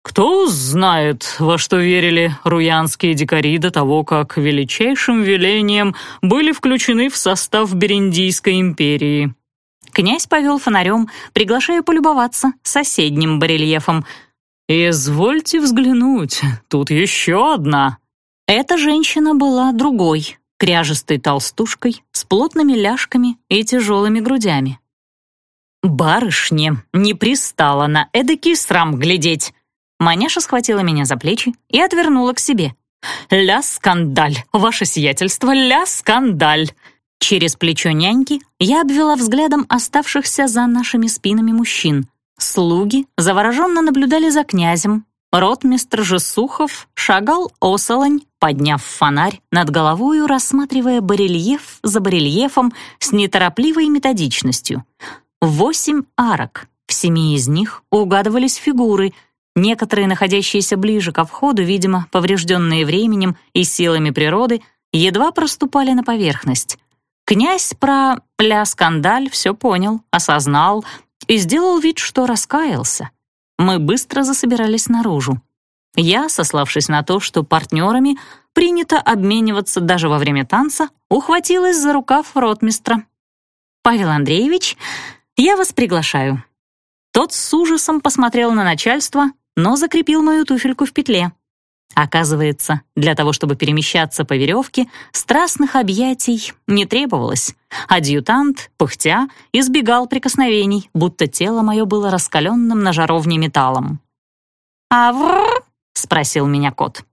Кто знает, во что верили руянские дикари до того, как величайшим велением были включены в состав Бериндийской империи. Князь повел фонарем, приглашая полюбоваться соседним барельефом. «Извольте взглянуть, тут еще одна». Эта женщина была другой, кряжестой толстушкой, с плотными ляжками и тяжелыми грудями. «Барышне не пристало на эдакий срам глядеть», Маняша схватила меня за плечи и отвернула к себе. «Ля скандаль! Ваше сиятельство, ля скандаль!» Через плечо няньки я обвела взглядом оставшихся за нашими спинами мужчин. Слуги завороженно наблюдали за князем. Ротмистр же Сухов шагал осолонь, подняв фонарь над головою, рассматривая барельеф за барельефом с неторопливой методичностью. Восемь арок. В семи из них угадывались фигуры — Некоторые, находящиеся ближе ко входу, видимо, поврежденные временем и силами природы, едва проступали на поверхность. Князь про ля-скандаль все понял, осознал и сделал вид, что раскаялся. Мы быстро засобирались наружу. Я, сославшись на то, что партнерами принято обмениваться даже во время танца, ухватилась за рукав ротмистра. «Павел Андреевич, я вас приглашаю». Тот с ужасом посмотрел на начальство, но закрепил мою туфельку в петле. Оказывается, для того, чтобы перемещаться по веревке, страстных объятий не требовалось. Адъютант, пыхтя, избегал прикосновений, будто тело мое было раскаленным на жаровне металлом. «А врррр?» — спросил меня кот.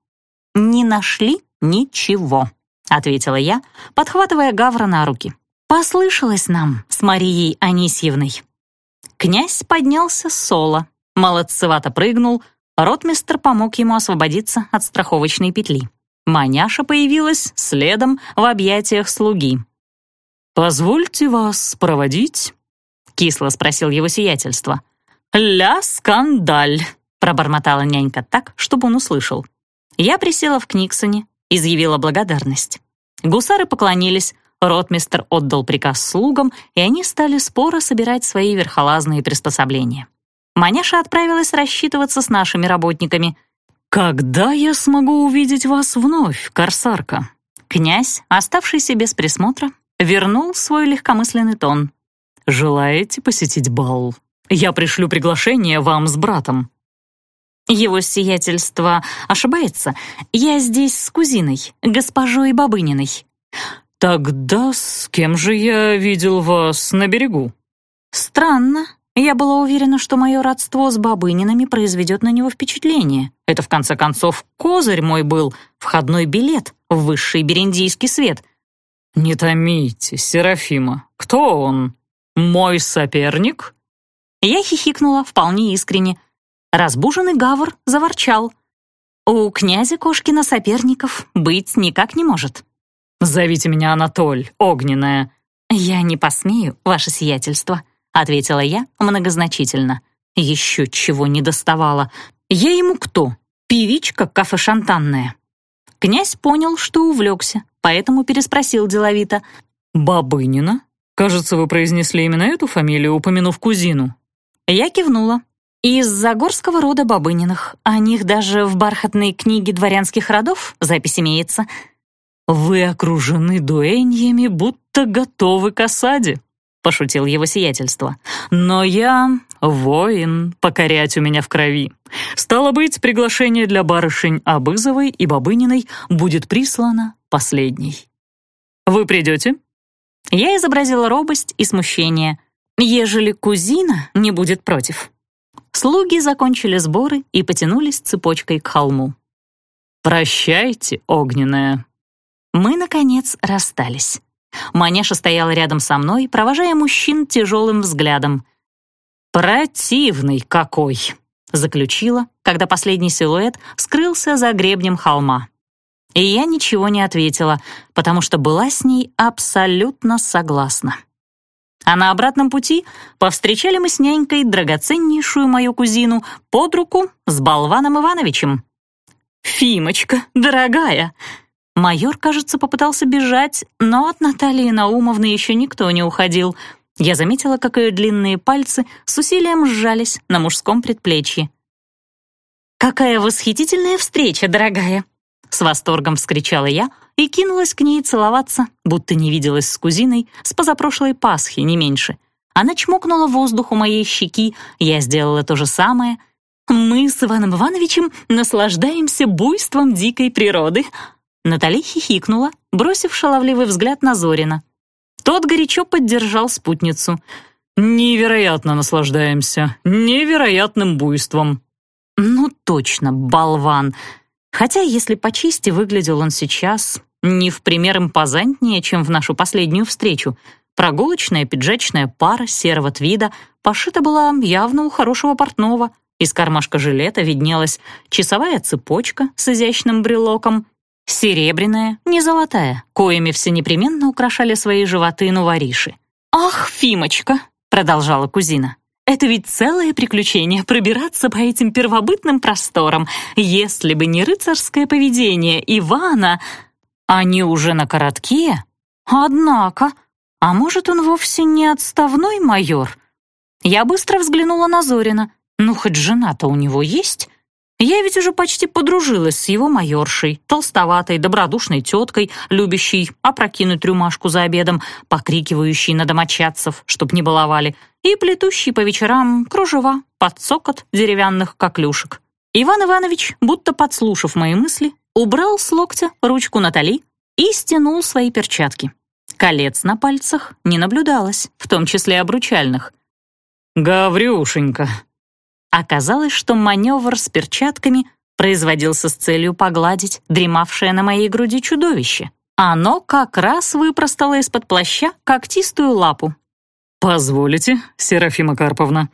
«Не нашли ничего», — ответила я, подхватывая Гавра на руки. «Послышалось нам с Марией Анисьевной». Князь поднялся соло, Молодцевато прыгнул, ротмистр помог ему освободиться от страховочной петли. Маняша появилась следом в объятиях слуги. «Позвольте вас проводить?» кисло спросил его сиятельство. «Ля скандаль», — пробормотала нянька так, чтобы он услышал. Я присела в Книксоне, изъявила благодарность. Гусары поклонились, ротмистр отдал приказ слугам, и они стали споро собирать свои верхолазные приспособления. Маняша отправилась рассчитываться с нашими работниками. «Когда я смогу увидеть вас вновь, корсарка?» Князь, оставшийся без присмотра, вернул свой легкомысленный тон. «Желаете посетить бал? Я пришлю приглашение вам с братом». «Его сиятельство ошибается. Я здесь с кузиной, госпожой Бабыниной». «Тогда с кем же я видел вас на берегу?» «Странно. Я была уверена, что мое родство с Бабынинами произведет на него впечатление. Это, в конце концов, козырь мой был, входной билет в высший берендийский свет». «Не томите, Серафима. Кто он? Мой соперник?» Я хихикнула вполне искренне. Разбуженный Гавр заворчал. «У князя Кошкина соперников быть никак не может». «Зовите меня Анатоль, огненная». «Я не посмею, ваше сиятельство», — ответила я многозначительно. «Еще чего не доставало. Я ему кто? Певичка кафе-шантанная». Князь понял, что увлекся, поэтому переспросил деловито. «Бабынина? Кажется, вы произнесли именно эту фамилию, упомянув кузину». Я кивнула. Из Загорского рода Бабыниных. О них даже в бархатной книге дворянских родов запись имеется. «Вы окружены дуэньями, будто готовы к осаде», — пошутил его сиятельство. «Но я воин, покорять у меня в крови. Стало быть, приглашение для барышень Абызовой и Бабыниной будет прислано последней. Вы придете?» Я изобразила робость и смущение, ежели кузина не будет против. Слуги закончили сборы и потянулись цепочкой к холму. «Прощайте, огненная». Мы, наконец, расстались. Маняша стояла рядом со мной, провожая мужчин тяжелым взглядом. «Противный какой!» — заключила, когда последний силуэт скрылся за гребнем холма. И я ничего не ответила, потому что была с ней абсолютно согласна. А на обратном пути повстречали мы с нянькой драгоценнейшую мою кузину под руку с болваном Ивановичем. «Фимочка, дорогая!» Майор, кажется, попытался бежать, но от Натальи Наумовны еще никто не уходил. Я заметила, как ее длинные пальцы с усилием сжались на мужском предплечье. «Какая восхитительная встреча, дорогая!» С восторгом вскричала я и кинулась к ней целоваться, будто не виделась с кузиной с позапрошлой Пасхи, не меньше. Она чмокнула воздух у моей щеки, я сделала то же самое. Мы с Иваном Ивановичем наслаждаемся буйством дикой природы. Натали хихикнула, бросив шаловливый взгляд на Зорина. Тот горячо поддержал спутницу. «Невероятно наслаждаемся, невероятным буйством». «Ну точно, болван!» Хотя, если по чести, выглядел он сейчас не в пример импозантнее, чем в нашу последнюю встречу. Прогулочная пиджачная пара серого твида пошита была явно у хорошего портного. Из кармашка жилета виднелась часовая цепочка с изящным брелоком, серебряная, не золотая, коими все непременно украшали свои животы нувориши. «Ах, Фимочка!» — продолжала кузина. Это ведь целое приключение пробираться по этим первобытным просторам. Если бы не рыцарское поведение Ивана, они уже на коротке. Однако, а может, он вовсе не отставной майор? Я быстро взглянула на Зорина. Ну, хоть жена-то у него есть? Я ведь уже почти подружилась с его майоршей, толстоватой, добродушной теткой, любящей опрокинуть рюмашку за обедом, покрикивающей на домочадцев, чтоб не баловали, и плетущей по вечерам кружева под цокот деревянных коклюшек. Иван Иванович, будто подслушав мои мысли, убрал с локтя ручку Натали и стянул свои перчатки. Колец на пальцах не наблюдалось, в том числе обручальных. «Гаврюшенька», Оказалось, что маневр с перчатками производился с целью погладить дремавшее на моей груди чудовище. Оно как раз выпростало из-под плаща когтистую лапу. «Позволите, Серафима Карповна?»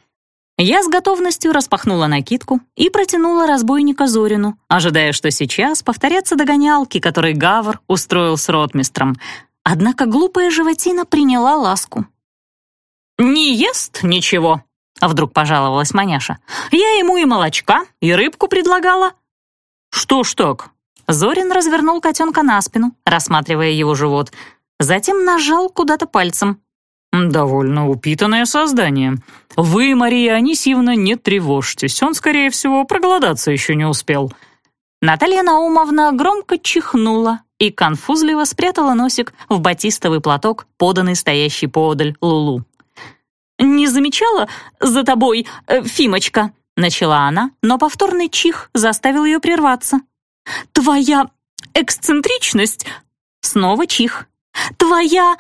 Я с готовностью распахнула накидку и протянула разбойника Зорину, ожидая, что сейчас повторятся догонялки, которые Гавр устроил с ротмистром. Однако глупая животина приняла ласку. «Не ест ничего», — вдруг пожаловалась маняша. «Я ему и молочка, и рыбку предлагала». «Что ж так?» Зорин развернул котенка на спину, рассматривая его живот. Затем нажал куда-то пальцем. «Довольно упитанное создание. Вы, Мария Анисьевна, не тревожьтесь. Он, скорее всего, проголодаться еще не успел». Наталья Наумовна громко чихнула и конфузливо спрятала носик в батистовый платок, поданный стоящий поодаль Лулу. «Не замечала за тобой, э, Фимочка?» — начала она, но повторный чих заставил ее прерваться. «Твоя эксцентричность...» Снова чих. «Твоя...»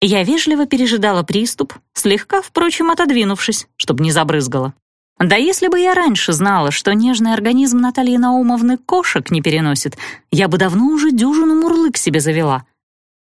Я вежливо пережидала приступ, слегка, впрочем, отодвинувшись, чтобы не забрызгала. Да если бы я раньше знала, что нежный организм Натальи Наумовны кошек не переносит, я бы давно уже дюжину мурлык себе завела.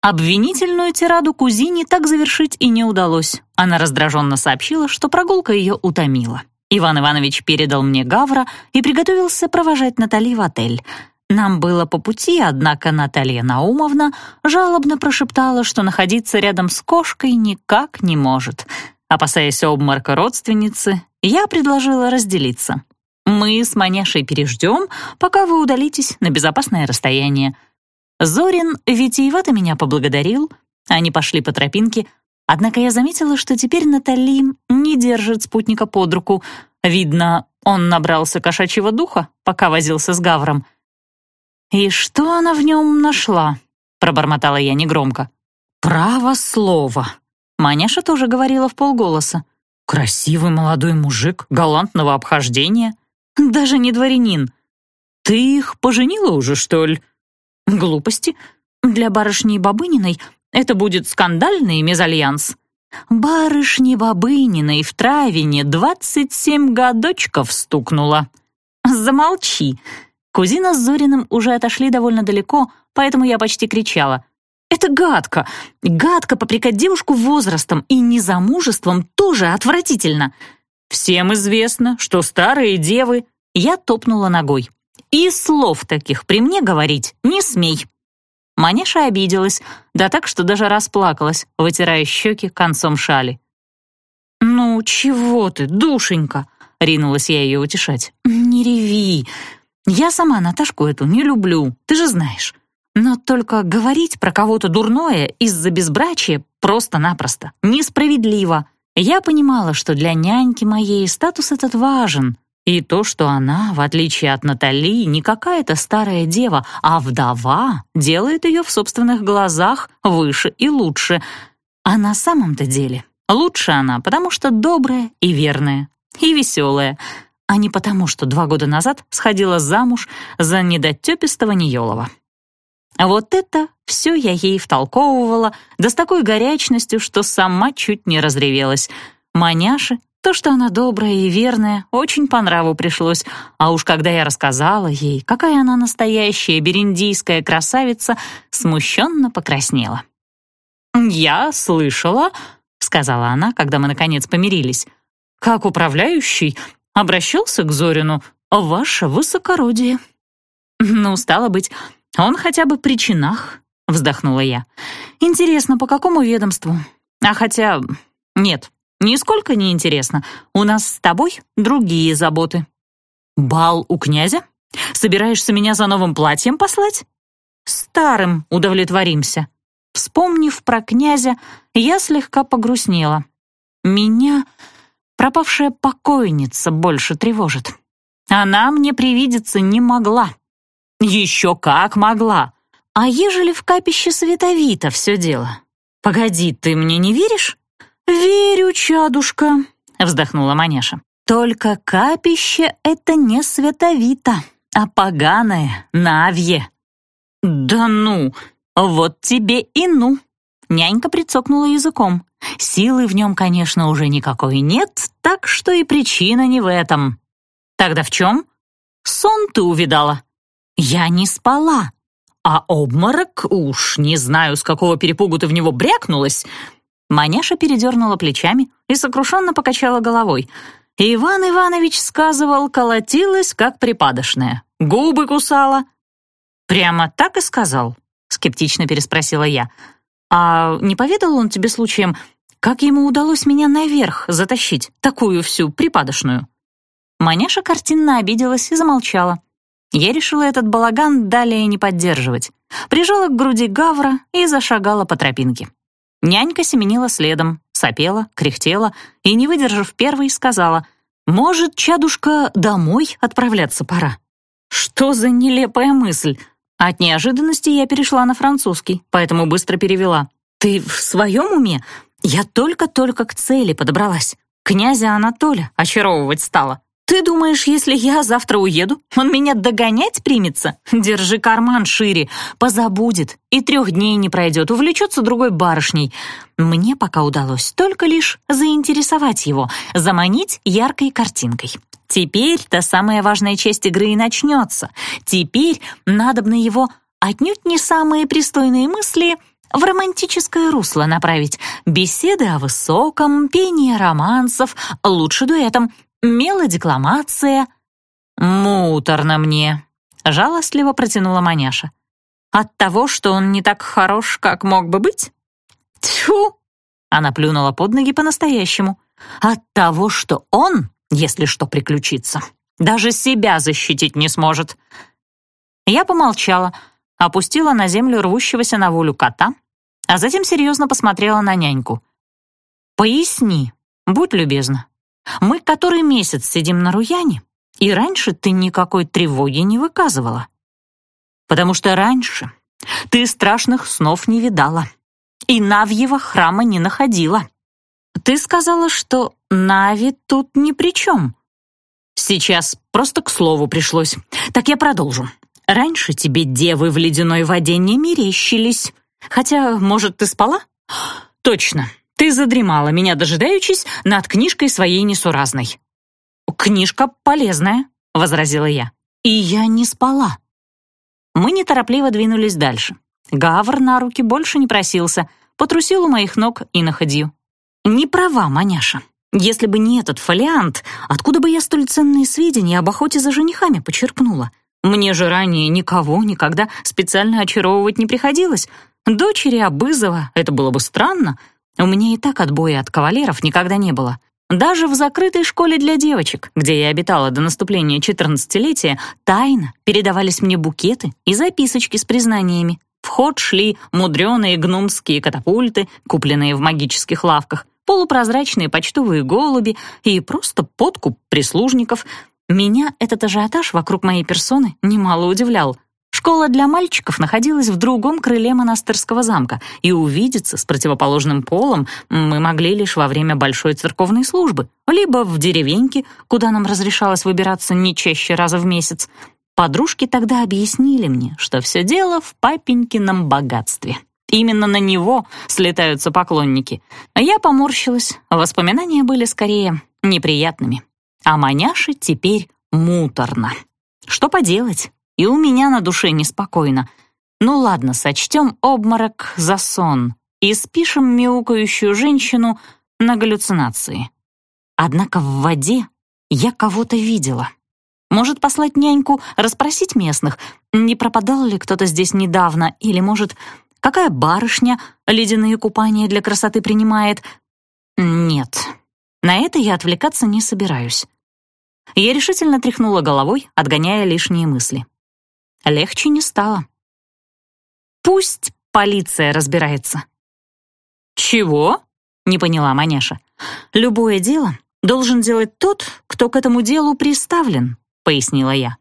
Обвинительную тираду кузине так завершить и не удалось. Она раздраженно сообщила, что прогулка ее утомила. Иван Иванович передал мне Гавра и приготовился провожать Натали в отель. Нам было по пути, однако Наталья Наумовна жалобно прошептала, что находиться рядом с кошкой никак не может. Опасаясь обморока родственницы, я предложила разделиться. Мы с Маняшей переждем, пока вы удалитесь на безопасное расстояние. Зорин витиевато меня поблагодарил, они пошли по тропинке, однако я заметила, что теперь Натали не держит спутника под руку. Видно, он набрался кошачьего духа, пока возился с Гавром. «И что она в нем нашла?» — пробормотала я негромко. «Право слово!» Маняша тоже говорила в полголоса. «Красивый молодой мужик, галантного обхождения. Даже не дворянин. Ты их поженила уже, что ли?» «Глупости. Для барышни Бабыниной это будет скандальный мезальянс». «Барышни Бабыниной в Травине двадцать семь годочков стукнула». «Замолчи!» Кузина с Зориным уже отошли довольно далеко, поэтому я почти кричала. «Это гадко! Гадко попрекать девушку возрастом и незамужеством тоже отвратительно!» «Всем известно, что старые девы...» Я топнула ногой. «И слов таких при мне говорить не смей!» Маняша обиделась, да так, что даже расплакалась, вытирая щеки концом шали. «Ну, чего ты, душенька?» — ринулась я ее утешать. «Не реви, я сама Наташку эту не люблю, ты же знаешь. Но только говорить про кого-то дурное из-за безбрачия просто-напросто несправедливо. Я понимала, что для няньки моей статус этот важен, и то, что она, в отличие от Натали, не какая-то старая дева, а вдова, делает ее в собственных глазах выше и лучше. А на самом-то деле лучше она, потому что добрая и верная, и веселая — а не потому, что два года назад сходила замуж за недотепистого Неелова. А вот это все я ей втолковывала, да с такой горячностью, что сама чуть не разревелась. Маняше то, что она добрая и верная, очень по нраву пришлось, а уж когда я рассказала ей, какая она настоящая бериндийская красавица, смущенно покраснела. «Я слышала», — сказала она, когда мы наконец помирились, «как управляющий обращался к Зорину «Ваше высокородие». «Ну, стало быть, он хотя бы при чинах», — вздохнула я. «Интересно, по какому ведомству? А хотя... Нет, нисколько не интересно. У нас с тобой другие заботы». «Бал у князя? Собираешься меня за новым платьем послать?» «Старым удовлетворимся». Вспомнив про князя, я слегка погрустнела. «Меня пропавшая покойница больше тревожит. Она мне привидеться не могла. Еще как могла. А ежели в капище Световита все дело? Погоди, ты мне не веришь? Верю, чадушка, вздохнула Манеша. Только капище — это не Световита, а поганое, Навье. Да ну, вот тебе и ну. Нянька прицокнула языком. Силы в нем, конечно, уже никакой нет, так что и причина не в этом. Тогда в чем? Сон ты увидала. Я не спала. А обморок, уж не знаю, с какого перепугу ты в него брякнулась. Маняша передернула плечами и сокрушенно покачала головой. Иван Иванович сказывал, колотилась, как припадочная. Губы кусала. «Прямо так и сказал?» — скептично переспросила я. «А не поведал он тебе случаем, Как ему удалось меня наверх затащить, такую всю припадочную? Маняша картинно обиделась и замолчала. Я решила этот балаган далее не поддерживать. Прижала к груди гавра и зашагала по тропинке. Нянька семенила следом, сопела, кряхтела и, не выдержав первой, сказала, «Может, чадушка, домой отправляться пора?» Что за нелепая мысль? От неожиданности я перешла на французский, поэтому быстро перевела. «Ты в своем уме? Я только-только к цели подобралась. Князя Анатоля очаровывать стала. Ты думаешь, если я завтра уеду, он меня догонять примется? Держи карман шире, позабудет, и трех дней не пройдет, увлечется другой барышней. Мне пока удалось только лишь заинтересовать его, заманить яркой картинкой. Теперь та самая важная часть игры и начнется. Теперь надо бы на его отнюдь не самые пристойные мысли в романтическое русло направить. Беседы о высоком, пение романсов, лучше дуэтом, мелодекламация. «Муторно мне», — жалостливо протянула маняша. «От того, что он не так хорош, как мог бы быть?» «Тьфу!» — она плюнула под ноги по-настоящему. «От того, что он если что приключится. Даже себя защитить не сможет. Я помолчала, опустила на землю рвущегося на волю кота, а затем серьезно посмотрела на няньку. «Поясни, будь любезна. Мы который месяц сидим на Руяне, и раньше ты никакой тревоги не выказывала. Потому что раньше ты страшных снов не видала и Навьего храма не находила. Ты сказала, что Нави тут ни при чем. Сейчас просто к слову пришлось. Так я продолжу. Раньше тебе девы в ледяной воде не мерещились. Хотя, может, ты спала? Точно. Ты задремала, меня дожидаючись, над книжкой своей несуразной. «Книжка полезная», — возразила я. «И я не спала». Мы неторопливо двинулись дальше. Гавр на руки больше не просился, потрусил у моих ног и находил. «Не права, маняша. Если бы не этот фолиант, откуда бы я столь ценные сведения об охоте за женихами почерпнула? Мне же ранее никого никогда специально очаровывать не приходилось. Дочери Абызова — это было бы странно. У меня и так отбоя от кавалеров никогда не было. Даже в закрытой школе для девочек, где я обитала до наступления четырнадцатилетия, тайно передавались мне букеты и записочки с признаниями. В ход шли мудреные гномские катапульты, купленные в магических лавках, полупрозрачные почтовые голуби и просто подкуп прислужников. Меня этот ажиотаж вокруг моей персоны немало удивлял. Школа для мальчиков находилась в другом крыле монастырского замка, и увидеться с противоположным полом мы могли лишь во время большой церковной службы, либо в деревеньке, куда нам разрешалось выбираться не чаще раза в месяц. Подружки тогда объяснили мне, что все дело в папенькином богатстве. Именно на него слетаются поклонники. Я поморщилась, воспоминания были скорее неприятными. А маняши теперь муторно. Что поделать? И у меня на душе неспокойно. Ну ладно, сочтем обморок за сон и спишем мяукающую женщину на галлюцинации. Однако в воде я кого-то видела. Может, послать няньку расспросить местных, не пропадал ли кто-то здесь недавно, или, может, Какая барышня ледяные купания для красоты принимает? Нет, на это я отвлекаться не собираюсь. Я решительно тряхнула головой, отгоняя лишние мысли. Легче не стало. Пусть полиция разбирается. «Чего?» — не поняла Маняша. «Любое дело должен делать тот, кто к этому делу приставлен», — пояснила я.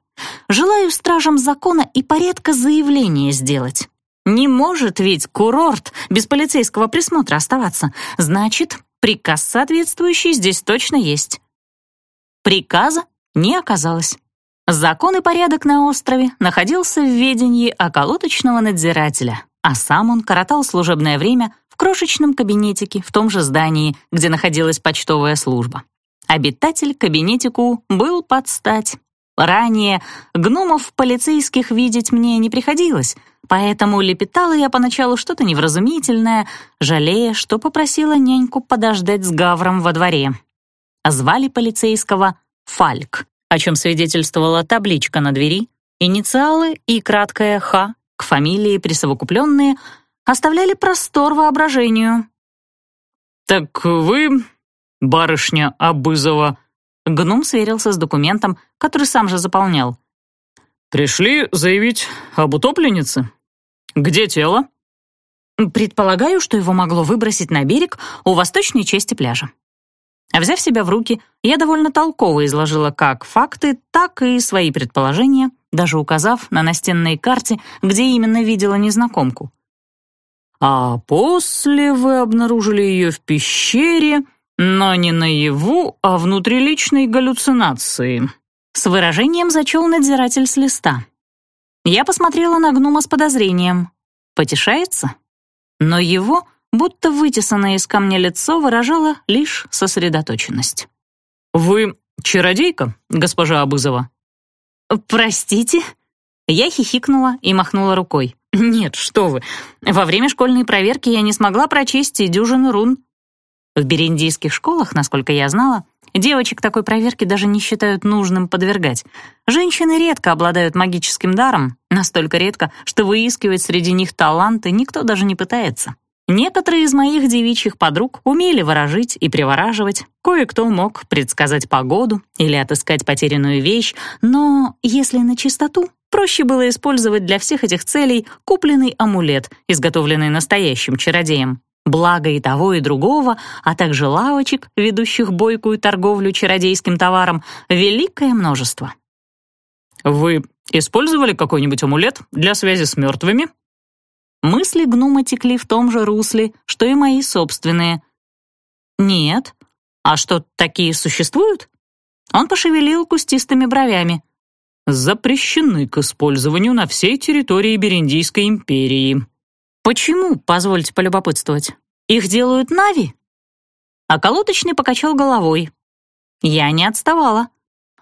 «Желаю стражам закона и порядка заявление сделать. Не может ведь курорт без полицейского присмотра оставаться. Значит, приказ соответствующий здесь точно есть. Приказа не оказалось. Закон и порядок на острове находился в ведении околоточного надзирателя, а сам он коротал служебное время в крошечном кабинетике в том же здании, где находилась почтовая служба. Обитатель кабинетику был под стать. Ранее гномов полицейских видеть мне не приходилось, поэтому лепетала я поначалу что-то невразумительное, жалея, что попросила няньку подождать с гавром во дворе. Звали полицейского Фальк, о чем свидетельствовала табличка на двери, инициалы и краткое «Х» к фамилии присовокупленные оставляли простор воображению. «Так вы, барышня Абызова...» Гном сверился с документом, который сам же заполнял. «Пришли заявить об утопленнице? Где тело?» «Предполагаю, что его могло выбросить на берег у восточной части пляжа». Взяв себя в руки, я довольно толково изложила как факты, так и свои предположения, даже указав на настенной карте, где именно видела незнакомку. А после вы обнаружили ее в пещере, но не наяву, а внутри личной галлюцинации. С выражением зачел надзиратель с листа. Я посмотрела на гнома с подозрением. Потешается? Но его, будто вытесанное из камня лицо, выражало лишь сосредоточенность. «Вы чародейка, госпожа Абызова?» «Простите?» Я хихикнула и махнула рукой. «Нет, что вы. Во время школьной проверки я не смогла прочесть и дюжины рун». В бериндийских школах, насколько я знала, девочек такой проверки даже не считают нужным подвергать. Женщины редко обладают магическим даром, настолько редко, что выискивать среди них таланты никто даже не пытается. Некоторые из моих девичьих подруг умели ворожить и привораживать, кое-кто мог предсказать погоду или отыскать потерянную вещь, но если на чистоту, проще было использовать для всех этих целей купленный амулет, изготовленный настоящим чародеем. Благо и того, и другого, а также лавочек, ведущих бойкую торговлю чародейским товаром, великое множество. «Вы использовали какой-нибудь амулет для связи с мертвыми?» Мысли гнума текли в том же русле, что и мои собственные. «Нет. А что, такие существуют?» Он пошевелил кустистыми бровями. «Запрещены к использованию на всей территории Бериндийской империи». «Почему, позвольте полюбопытствовать? Их делают Нави?» А колоточный покачал головой. Я не отставала.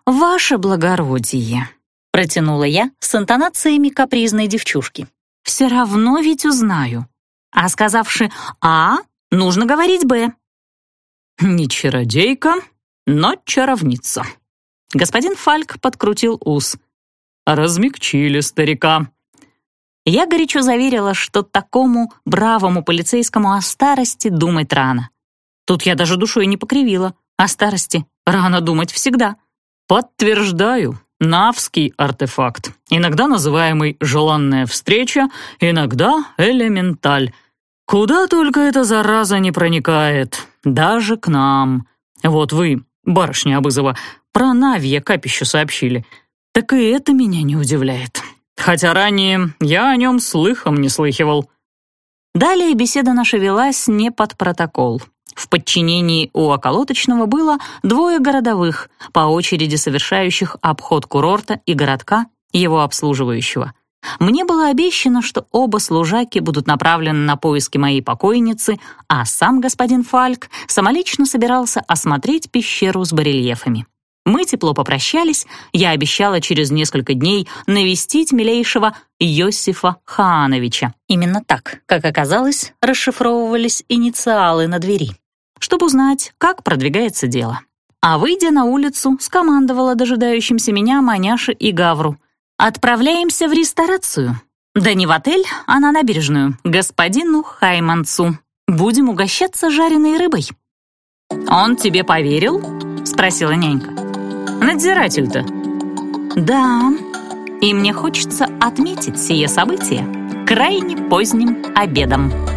«Ваше благородие», — протянула я с интонациями капризной девчушки все равно ведь узнаю. А сказавши «А», нужно говорить «Б». «Не чародейка, но чаровница». Господин Фальк подкрутил ус. «Размягчили старика». Я горячо заверила, что такому бравому полицейскому о старости думать рано. Тут я даже душой не покривила. О старости рано думать всегда. «Подтверждаю», Навский артефакт, иногда называемый «желанная встреча», иногда «элементаль». Куда только эта зараза не проникает, даже к нам. Вот вы, барышня Абызова, про Навье капище сообщили. Так и это меня не удивляет. Хотя ранее я о нем слыхом не слыхивал. Далее беседа наша велась не под протокол. В подчинении у околоточного было двое городовых, по очереди совершающих обход курорта и городка, его обслуживающего. Мне было обещано, что оба служаки будут направлены на поиски моей покойницы, а сам господин Фальк самолично собирался осмотреть пещеру с барельефами. Мы тепло попрощались, я обещала через несколько дней навестить милейшего Йосифа Хаановича. Именно так, как оказалось, расшифровывались инициалы на двери чтобы узнать, как продвигается дело. А выйдя на улицу, скомандовала дожидающимся меня маняше и Гавру. «Отправляемся в ресторацию. Да не в отель, а на набережную, господину Хайманцу. Будем угощаться жареной рыбой». «Он тебе поверил?» — спросила нянька. «Надзиратель-то?» «Да, и мне хочется отметить сие событие крайне поздним обедом».